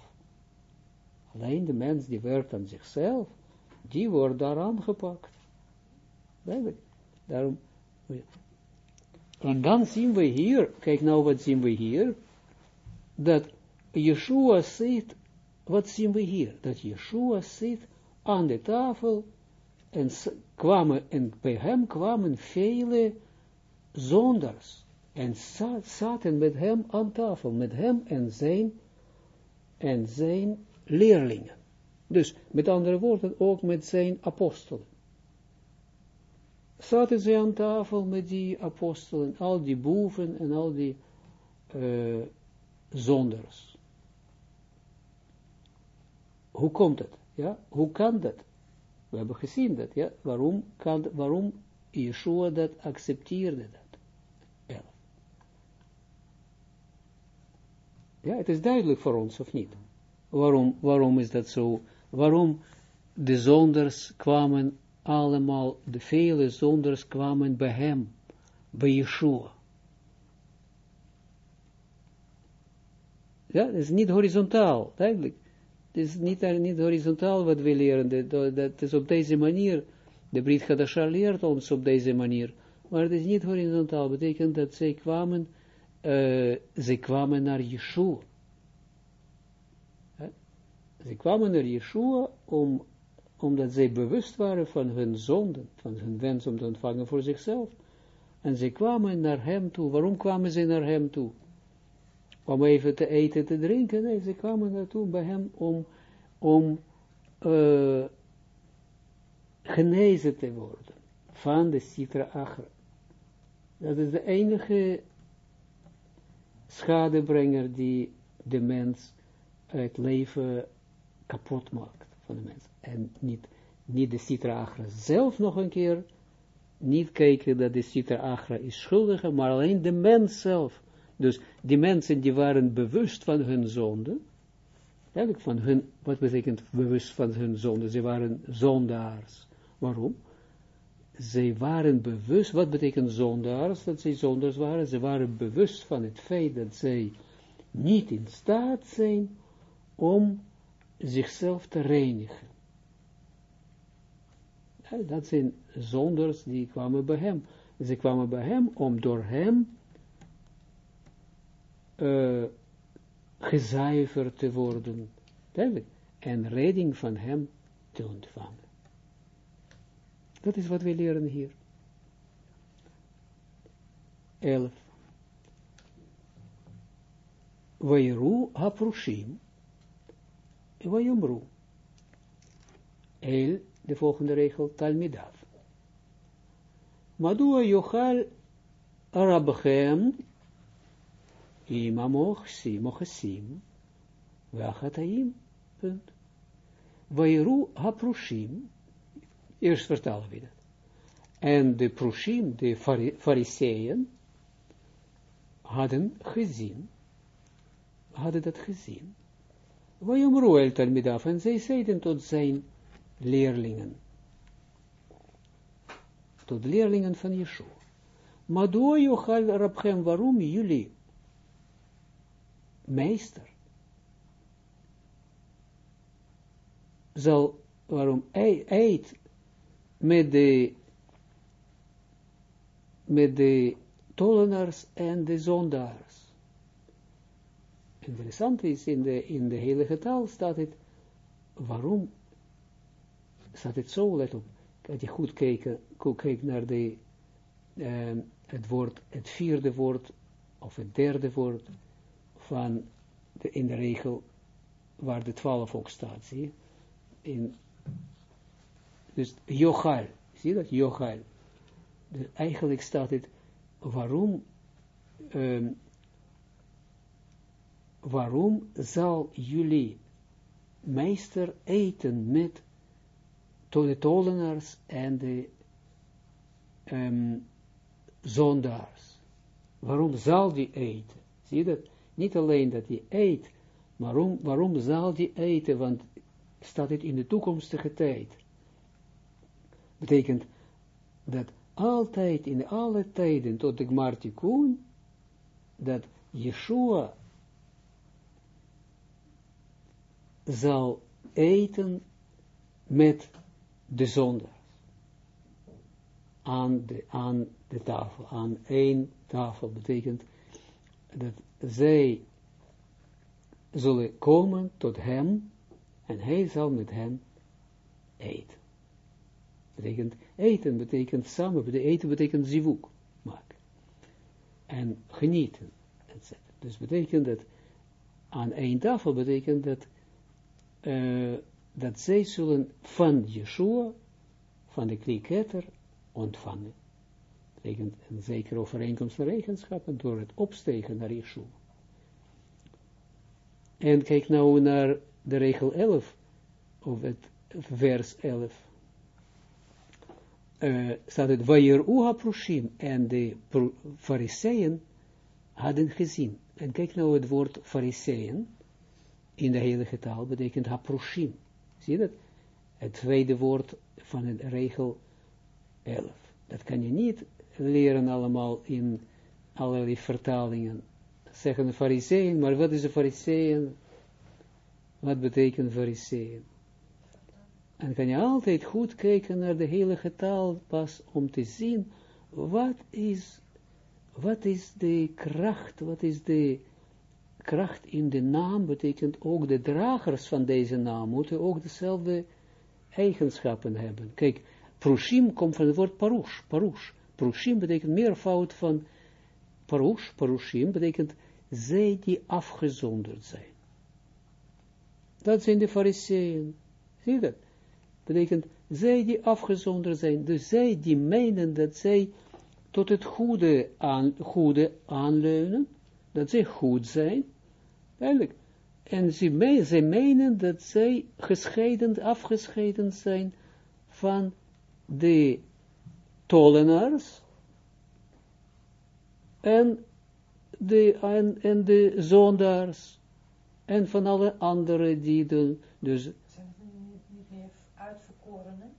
Alleen de mens die werkt aan zichzelf, die wordt daar aangepakt. Daarom. En dan zien we hier, kijk nou wat zien we hier, dat Yeshua zit, wat zien we hier? Dat Yeshua zit aan de tafel en kwamen, en bij hem kwamen vele zonders, en zaten met hem aan tafel, met hem en zijn, en zijn leerlingen. Dus, met andere woorden, ook met zijn apostelen. Zaten ze aan tafel met die apostelen, al die boeven en al die uh, zonders. Hoe komt het? Ja, hoe kan dat? We hebben gezien dat, ja. Waarom, kan, waarom Yeshua dat accepteerde dat? Ja. het is duidelijk voor ons, of niet? Waarom, waarom is dat zo? Waarom de zonders kwamen allemaal, de vele zonders kwamen bij hem, bij Yeshua. Ja, het is niet horizontaal, duidelijk. Is niet, niet horizontaal wat we leren, dat, dat is op deze manier, de Brit Hadasha leert ons op deze manier, maar het is niet horizontaal, betekent dat zij kwamen, uh, zij kwamen naar Yeshua. Zij kwamen naar Yeshua om, omdat zij bewust waren van hun zonden, van hun wens om te ontvangen voor zichzelf. En zij kwamen naar hem toe. Waarom kwamen ze naar hem toe? Om even te eten, te drinken. Nee, ze kwamen naartoe bij hem om, om uh, genezen te worden van de Sitra Achra. Dat is de enige schadebrenger die de mens het leven kapot maakt van de mens. En niet, niet de Sitra Achra zelf nog een keer, niet kijken dat de Sitra Achra is schuldige, maar alleen de mens zelf. Dus die mensen die waren bewust van hun zonde, eigenlijk van hun, wat betekent bewust van hun zonde? Ze waren zondaars. Waarom? Ze waren bewust, wat betekent zondaars? Dat ze zondaars waren, ze waren bewust van het feit dat zij niet in staat zijn om zichzelf te reinigen. dat zijn zonders die kwamen bij hem. Ze kwamen bij hem om door hem uh, te worden. En redding van hem te ontvangen. Dat is wat we leren hier. 11. Vayru haprushim. Vayumru. El, de volgende regel, Talmidav. Madua yochal rabchem imamoch simochasim vachataim. Punt. Vayru haprushim Eerst vertalen we dat. En de Prushim, de Fariseeën, hadden gezien, hadden dat gezien. Waarom el Talmidaf, en zij zeiden tot zijn leerlingen, tot leerlingen van Yeshua. Maar door Jochal Rabchem, waarom jullie, meester, zal, waarom eet met de, met de tollenaars en de zondaars. Interessant is, in de, in de heilige taal staat het, waarom staat het zo, let op, dat je goed kijkt naar de, uh, het woord, het vierde woord, of het derde woord, van de, in de regel, waar de twaalf ook staat, zie je, in dus Jochal, zie je dat? Jochal. Dus eigenlijk staat het, waarom, um, waarom zal jullie meester eten met de tolenaars en de um, zondaars? Waarom zal die eten? Zie je dat? Niet alleen dat hij eet, maar waarom, waarom zal die eten? Want staat het in de toekomstige tijd betekent dat altijd in alle tijden tot de Gmartikun, dat Yeshua zal eten met de zondaars. Aan de, aan de tafel, aan één tafel, betekent dat zij zullen komen tot hem en hij zal met hen eten betekent eten, betekent samen, eten betekent zivuk maken. En genieten, etc. Dus betekent dat, aan één tafel betekent dat, uh, dat zij zullen van Yeshua, van de kliketter, ontvangen. Betekent een zekere overeenkomst van eigenschappen door het opstegen naar Yeshua. En kijk nou naar de regel 11, of het vers 11 uh, staat het, Uha Prushim, en de fariseeën hadden gezien. En kijk nou het woord fariseeën, in de heilige taal, betekent Haprushim. Zie je dat? Het tweede woord van de regel 11. Dat kan je niet leren allemaal in allerlei vertalingen. Zeggen fariseeën, maar wat is een fariseeën? Wat betekent fariseeën? En kan je altijd goed kijken naar de heilige taal pas om te zien wat is, wat is de kracht, wat is de kracht in de naam, betekent ook de dragers van deze naam moeten ook dezelfde eigenschappen hebben. Kijk, Prushim komt van het woord parush, parush. Prushim betekent meervoud van parush, parushim betekent zij die afgezonderd zijn. Dat zijn de fariseeën. Zie je dat? Betekent, zij die afgezonderd zijn, dus zij die menen dat zij tot het goede, aan, goede aanleunen, dat zij goed zijn, eigenlijk. En ze, ze menen dat zij gescheiden, afgescheiden zijn van de tolenaars en de, en, en de zondaars en van alle andere die de, dus... Zijn ze niet, meer uitverkorenen?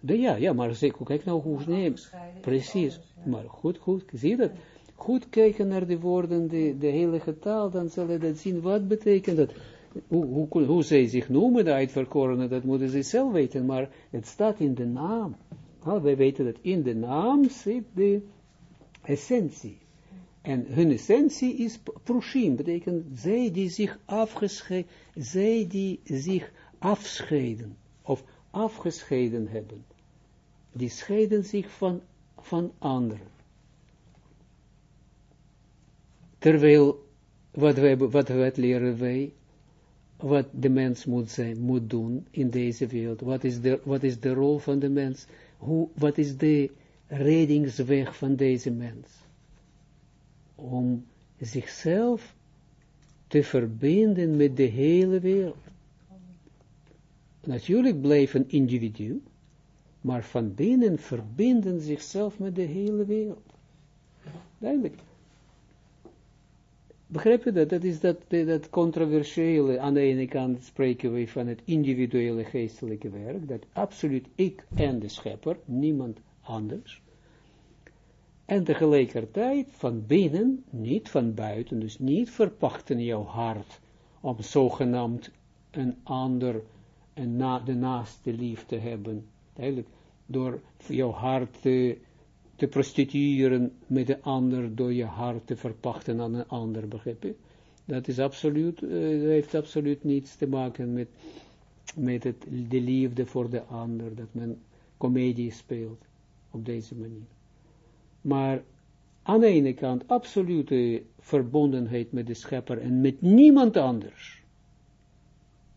De, ja, ja, maar zeker, kijk nou hoe, nee, precies, maar goed, goed, zie je dat? Goed kijken naar de woorden, de, de heilige taal, dan zal je dat zien, wat betekent dat? Hoe, hoe, hoe zij zich noemen, de uitverkorenen, dat moeten ze zelf weten, maar het staat in de naam. Wij weten dat in de naam zit de essentie. En hun essentie is prushim, betekent zij die zich afgescheiden, zij die zich afscheiden, of afgescheiden hebben. Die scheiden zich van, van anderen. Terwijl, wat, wat, wat leren wij, wat de mens moet zijn, moet doen in deze wereld, wat is de, wat is de rol van de mens, hoe, wat is de redingsweg van deze mens? Om zichzelf te verbinden met de hele wereld. Natuurlijk blijft een individu, maar van binnen verbinden zichzelf met de hele wereld. Duidelijk. Begrijp je dat? Dat is dat, dat controversiële, aan de ene kant spreken we van het individuele geestelijke werk, dat absoluut ik en de schepper, niemand anders. En tegelijkertijd van binnen, niet van buiten, dus niet verpachten jouw hart om zogenaamd een ander, en na, de naaste lief te hebben. Eigenlijk, door jouw hart te te prostitueren met de ander door je hart te verpachten aan een ander, begrijp je? Dat is absoluut, uh, heeft absoluut niets te maken met, met het, de liefde voor de ander, dat men comedie speelt op deze manier. Maar aan de ene kant absolute verbondenheid met de schepper en met niemand anders.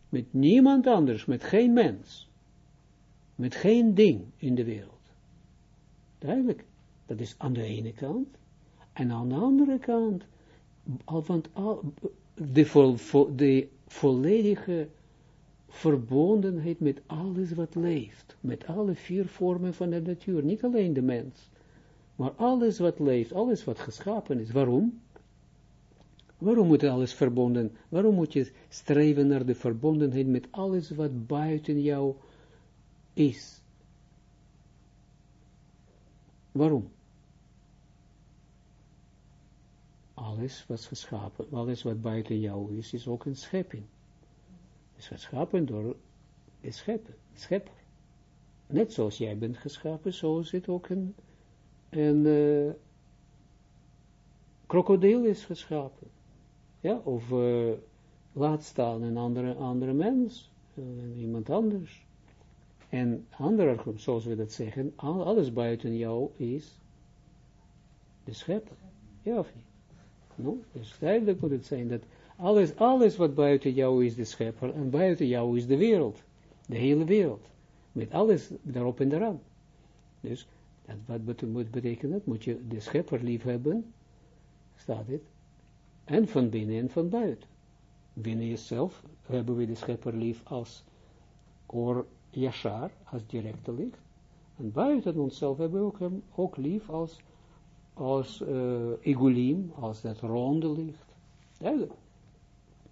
Met niemand anders, met geen mens. Met geen ding in de wereld. Duidelijk. Dat is aan de ene kant. En aan de andere kant, al, de, de volledige verbondenheid met alles wat leeft. Met alle vier vormen van de natuur. Niet alleen de mens. Maar alles wat leeft, alles wat geschapen is. Waarom? Waarom moet alles verbonden? Waarom moet je streven naar de verbondenheid met alles wat buiten jou is? Waarom? alles wat geschapen, alles wat buiten jou is, is ook een schepping. Is geschapen door de schepper, schepper. Net zoals jij bent geschapen, zo het ook een, een uh, krokodil is geschapen. Ja, of uh, laat staan een andere, andere mens, uh, iemand anders. En andere, zoals we dat zeggen, alles buiten jou is de schepper. Ja of niet? Dus duidelijk moet het zijn dat alles, alles wat buiten jou is de schepper en buiten jou is de wereld. De hele wereld. Met alles daarop en eraan. Dus dat, wat moet betekenen? Moet je de schepper lief hebben, staat het. En van binnen en van buiten. Binnen jezelf hebben we de schepper lief als or yashar, als directe licht. En buiten onszelf hebben we ook, hem ook lief als als uh, igulim, als dat ronde licht. Duidelijk.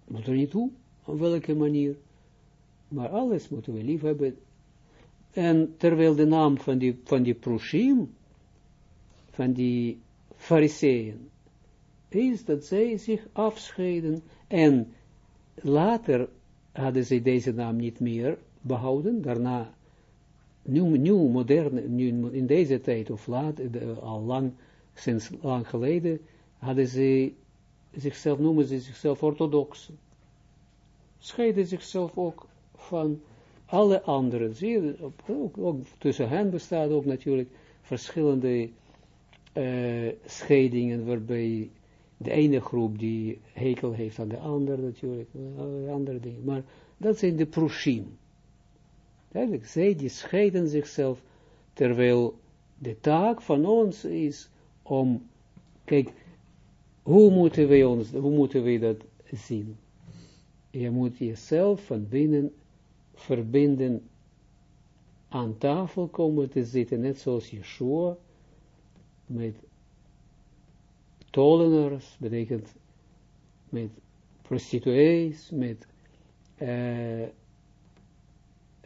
Moet er niet toe, op welke manier. Maar alles moeten we lief hebben. En terwijl de naam van die, van die proshim, van die fariseeën, is dat zij zich afscheiden en later hadden zij deze naam niet meer behouden, daarna, nieuw, nieuw moderne, nu in deze tijd of laat, al lang, sinds lang geleden, hadden ze zichzelf, noemen ze zichzelf orthodox. Scheiden zichzelf ook van alle anderen. Zie ook, tussen hen bestaat ook natuurlijk verschillende uh, scheidingen, waarbij de ene groep die hekel heeft aan de ander natuurlijk, andere dingen. Maar dat zijn de prushim. Eigenlijk, zij scheiden zichzelf, terwijl de taak van ons is om, kijk, hoe moeten wij ons, hoe moeten wij dat zien? Je moet jezelf van binnen verbinden, aan tafel komen te zitten, net zoals Yeshua, met tolenaars, betekent met prostituees, met uh,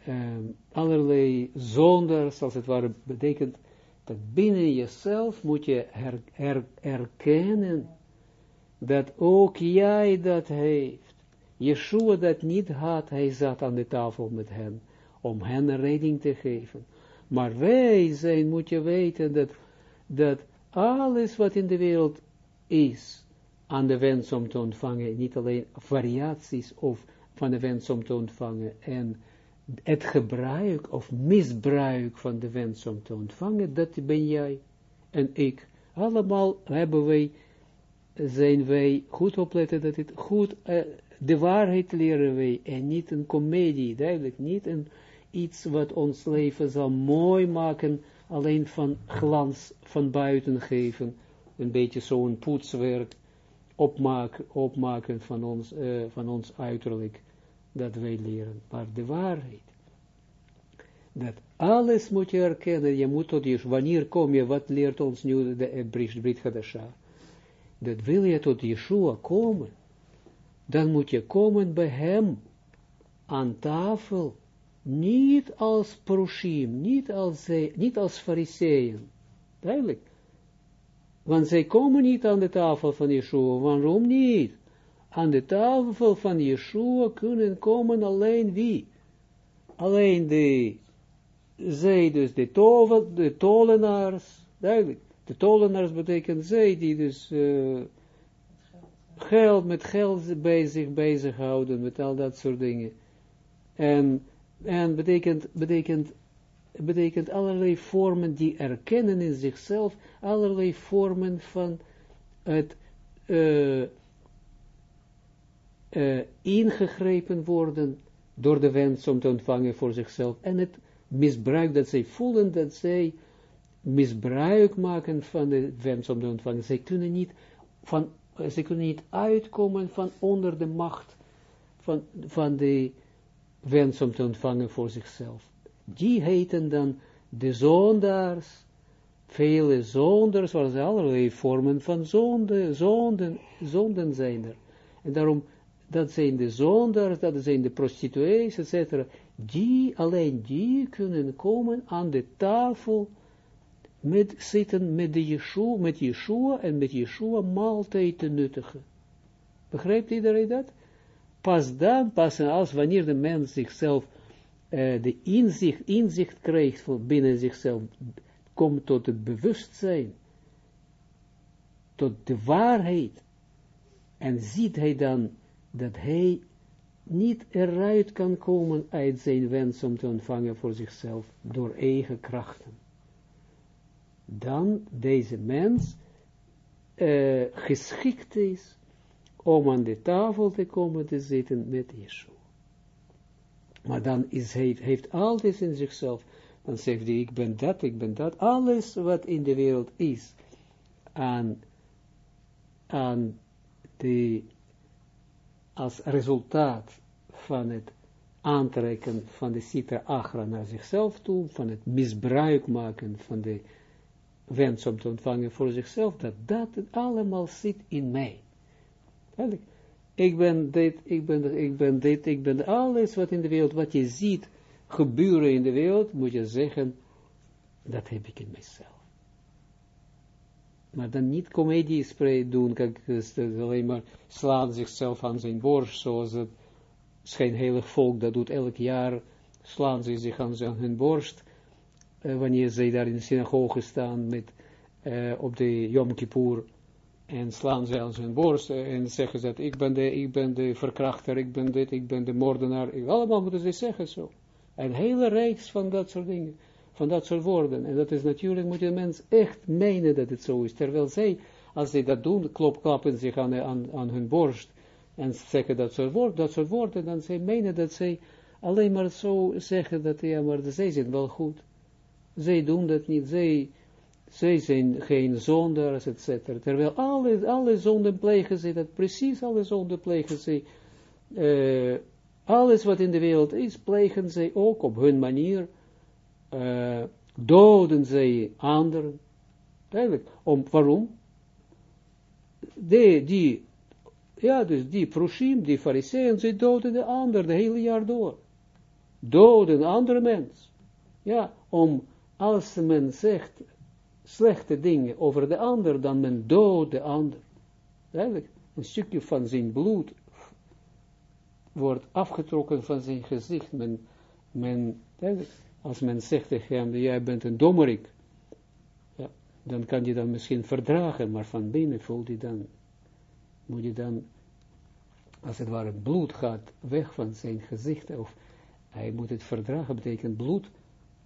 um, allerlei zonders, als het ware, betekent dat binnen jezelf moet je her, her, erkennen dat ook jij dat heeft. Yeshua dat niet had, hij zat aan de tafel met hen, om hen een redding te geven. Maar wij zijn, moet je weten, dat, dat alles wat in de wereld is, aan de wens om te ontvangen, niet alleen variaties of van de wens om te ontvangen, en het gebruik of misbruik van de wens om te ontvangen, dat ben jij en ik. Allemaal hebben wij, zijn wij goed opletten dat het goed, uh, de waarheid leren wij en niet een komedie, duidelijk, niet een, iets wat ons leven zal mooi maken, alleen van glans van buiten geven, een beetje zo'n poetswerk opmaken, opmaken van ons, uh, van ons uiterlijk dat wij leren, maar de waarheid. Dat alles moet je erkennen, je moet tot je, wanneer kom je, wat leert ons nu de Brit Hadasha? Dat wil je tot Yeshua komen, dan moet je komen bij hem, aan tafel, niet als proshim, niet als, niet als fariseeën, duidelijk. Want zij komen niet aan de tafel van Yeshua, waarom niet? Aan de tafel van Yeshua kunnen komen alleen wie? Alleen de, zij dus de, tovel, de tolenaars, duidelijk, de tolenaars betekent zij die dus uh, geld, met geld zich bezighouden, met al dat soort dingen. En, en betekent, betekent, betekent allerlei vormen die erkennen in zichzelf, allerlei vormen van het uh, uh, ingegrepen worden door de wens om te ontvangen voor zichzelf. En het misbruik dat zij voelen, dat zij misbruik maken van de wens om te ontvangen. Zij kunnen niet, van, zij kunnen niet uitkomen van onder de macht van, van de wens om te ontvangen voor zichzelf. Die heten dan de zondaars, vele zonders, zoals allerlei vormen van zonde, zonden, zonden zijn er. En daarom dat zijn de zonders, dat zijn de prostituees, etc. Die, alleen die kunnen komen aan de tafel, met, zitten met, de Yeshua, met Yeshua en met Yeshua maaltijd te nuttigen. Begrijpt iedereen dat? Pas dan, pas als wanneer de mens zichzelf, uh, de inzicht, inzicht krijgt van binnen zichzelf, komt tot het bewustzijn, tot de waarheid, en ziet hij dan dat hij niet eruit kan komen uit zijn wens om te ontvangen voor zichzelf door eigen krachten. Dan deze mens uh, geschikt is om aan de tafel te komen te zitten met Yeshua. Maar dan is hij, heeft alles in zichzelf, dan zegt hij, ik ben dat, ik ben dat, alles wat in de wereld is, aan, aan de als resultaat van het aantrekken van de Sitra Agra naar zichzelf toe, van het misbruik maken van de wens om te ontvangen voor zichzelf, dat dat allemaal zit in mij. Ik ben dit, ik ben, ik ben dit, ik ben alles wat in de wereld, wat je ziet gebeuren in de wereld, moet je zeggen, dat heb ik in mijzelf. Maar dan niet comedie spray doen, kijk, alleen maar slaan zichzelf aan zijn borst, zoals het schijnheilig volk dat doet elk jaar, slaan ze zich aan, zijn, hun borst, uh, wanneer zij daar in de synagoge staan met, uh, op de Yom Kippur, en slaan ze aan zijn borst, en zeggen ze dat ik ben, de, ik ben de verkrachter, ik ben dit, ik ben de moordenaar, allemaal moeten ze zeggen zo. Een hele reeks van dat soort dingen van dat soort woorden. En dat is natuurlijk, moet de mens echt menen dat het zo is. Terwijl zij, als zij dat doen, klop, klappen zich aan, aan, aan hun borst en zeggen dat soort, woord, dat soort woorden, dan zij menen dat zij alleen maar zo zeggen dat, ja, maar zij zijn wel goed. Zij doen dat niet, zij, zij zijn geen zondaars, etc. Terwijl alle, alle zonden plegen zij, dat precies alle zonden plegen zij, uh, alles wat in de wereld is, plegen zij ook op hun manier, uh, doden zij anderen. Duidelijk. Om, waarom? De, die, ja, dus die proshim, die fariseeën, zij doden de ander de hele jaar door. Doden andere mens. Ja, om, als men zegt slechte dingen over de ander, dan men doodt de ander. Duidelijk. Een stukje van zijn bloed wordt afgetrokken van zijn gezicht. Men, men, als men zegt tegen hem, jij bent een dommerik, ja, dan kan je dan misschien verdragen, maar van binnen voelt hij dan, moet je dan, als het ware bloed gaat weg van zijn gezicht, of hij moet het verdragen, betekent bloed,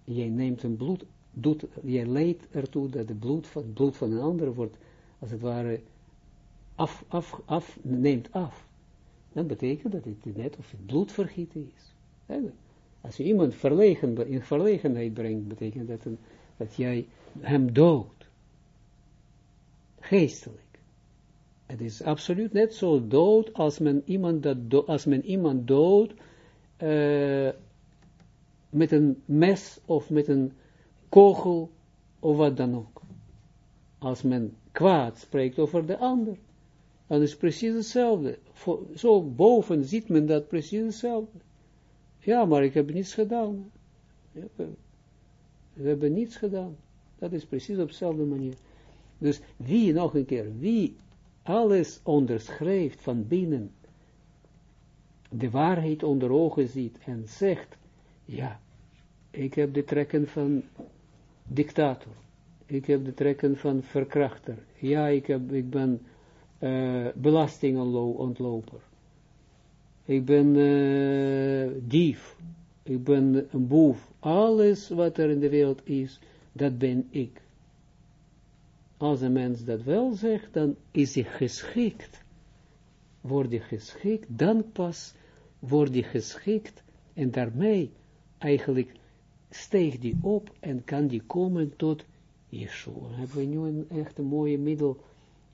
jij neemt een bloed, doet, jij leidt ertoe dat het bloed van, bloed van een ander wordt, als het ware, af, af, af, neemt af. Dan betekent dat het net of het bloedvergieten is. Als je iemand verlegen, in verlegenheid brengt, betekent dat, een, dat jij hem doodt. Geestelijk. Het is absoluut net zo dood als men iemand, men iemand doodt uh, met een mes of met een kogel of wat dan ook. Als men kwaad spreekt over de ander, dan is precies hetzelfde. Zo boven ziet men dat precies hetzelfde. Ja, maar ik heb niets gedaan. We hebben niets gedaan. Dat is precies op dezelfde manier. Dus wie, nog een keer, wie alles onderschrijft van binnen, de waarheid onder ogen ziet en zegt, ja, ik heb de trekken van dictator, ik heb de trekken van verkrachter, ja, ik, heb, ik ben uh, belastingontloper. Ik ben uh, dief. Ik ben een boef. Alles wat er in de wereld is, dat ben ik. Als een mens dat wel zegt, dan is hij geschikt. Word je geschikt, dan pas word je geschikt en daarmee eigenlijk steeg die op en kan die komen tot Yeshua. Hebben we nu een echt een mooie middel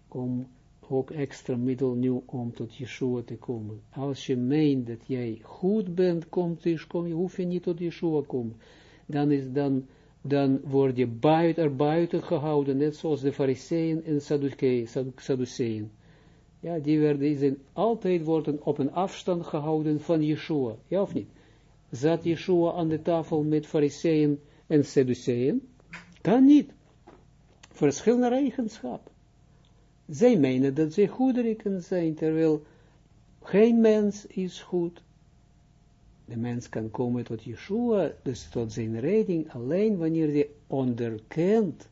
om ook extra middel nu om tot Yeshua te komen. Als je meent dat jij goed bent, komt je, kom, je je niet tot Yeshua komen. Dan, is, dan, dan word je buiten, er buiten gehouden, net zoals de Fariseeën en Sadduceeën. Ja, die werden, zijn, altijd worden op een afstand gehouden van Yeshua. Ja of niet? Zat Yeshua aan de tafel met Fariseeën en Sadduceeën? Kan niet. Verschillende eigenschappen. Zij menen dat zij goederiken zijn, terwijl geen mens is goed. De mens kan komen tot Yeshua, dus tot zijn redding, alleen wanneer hij onderkent,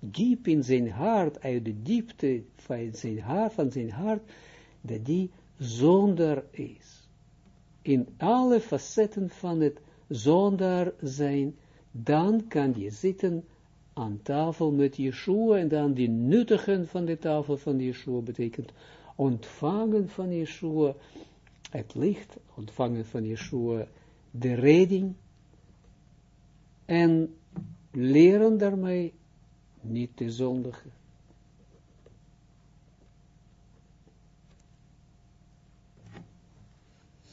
diep in zijn hart, uit de diepte van zijn hart, van zijn hart, dat die zonder is. In alle facetten van het zonder zijn, dan kan je zitten aan tafel met Yeshua en dan die nuttigen van de tafel van Yeshua betekent ontvangen van Yeshua het licht, ontvangen van Yeshua de redding en leren daarmee niet te zondigen.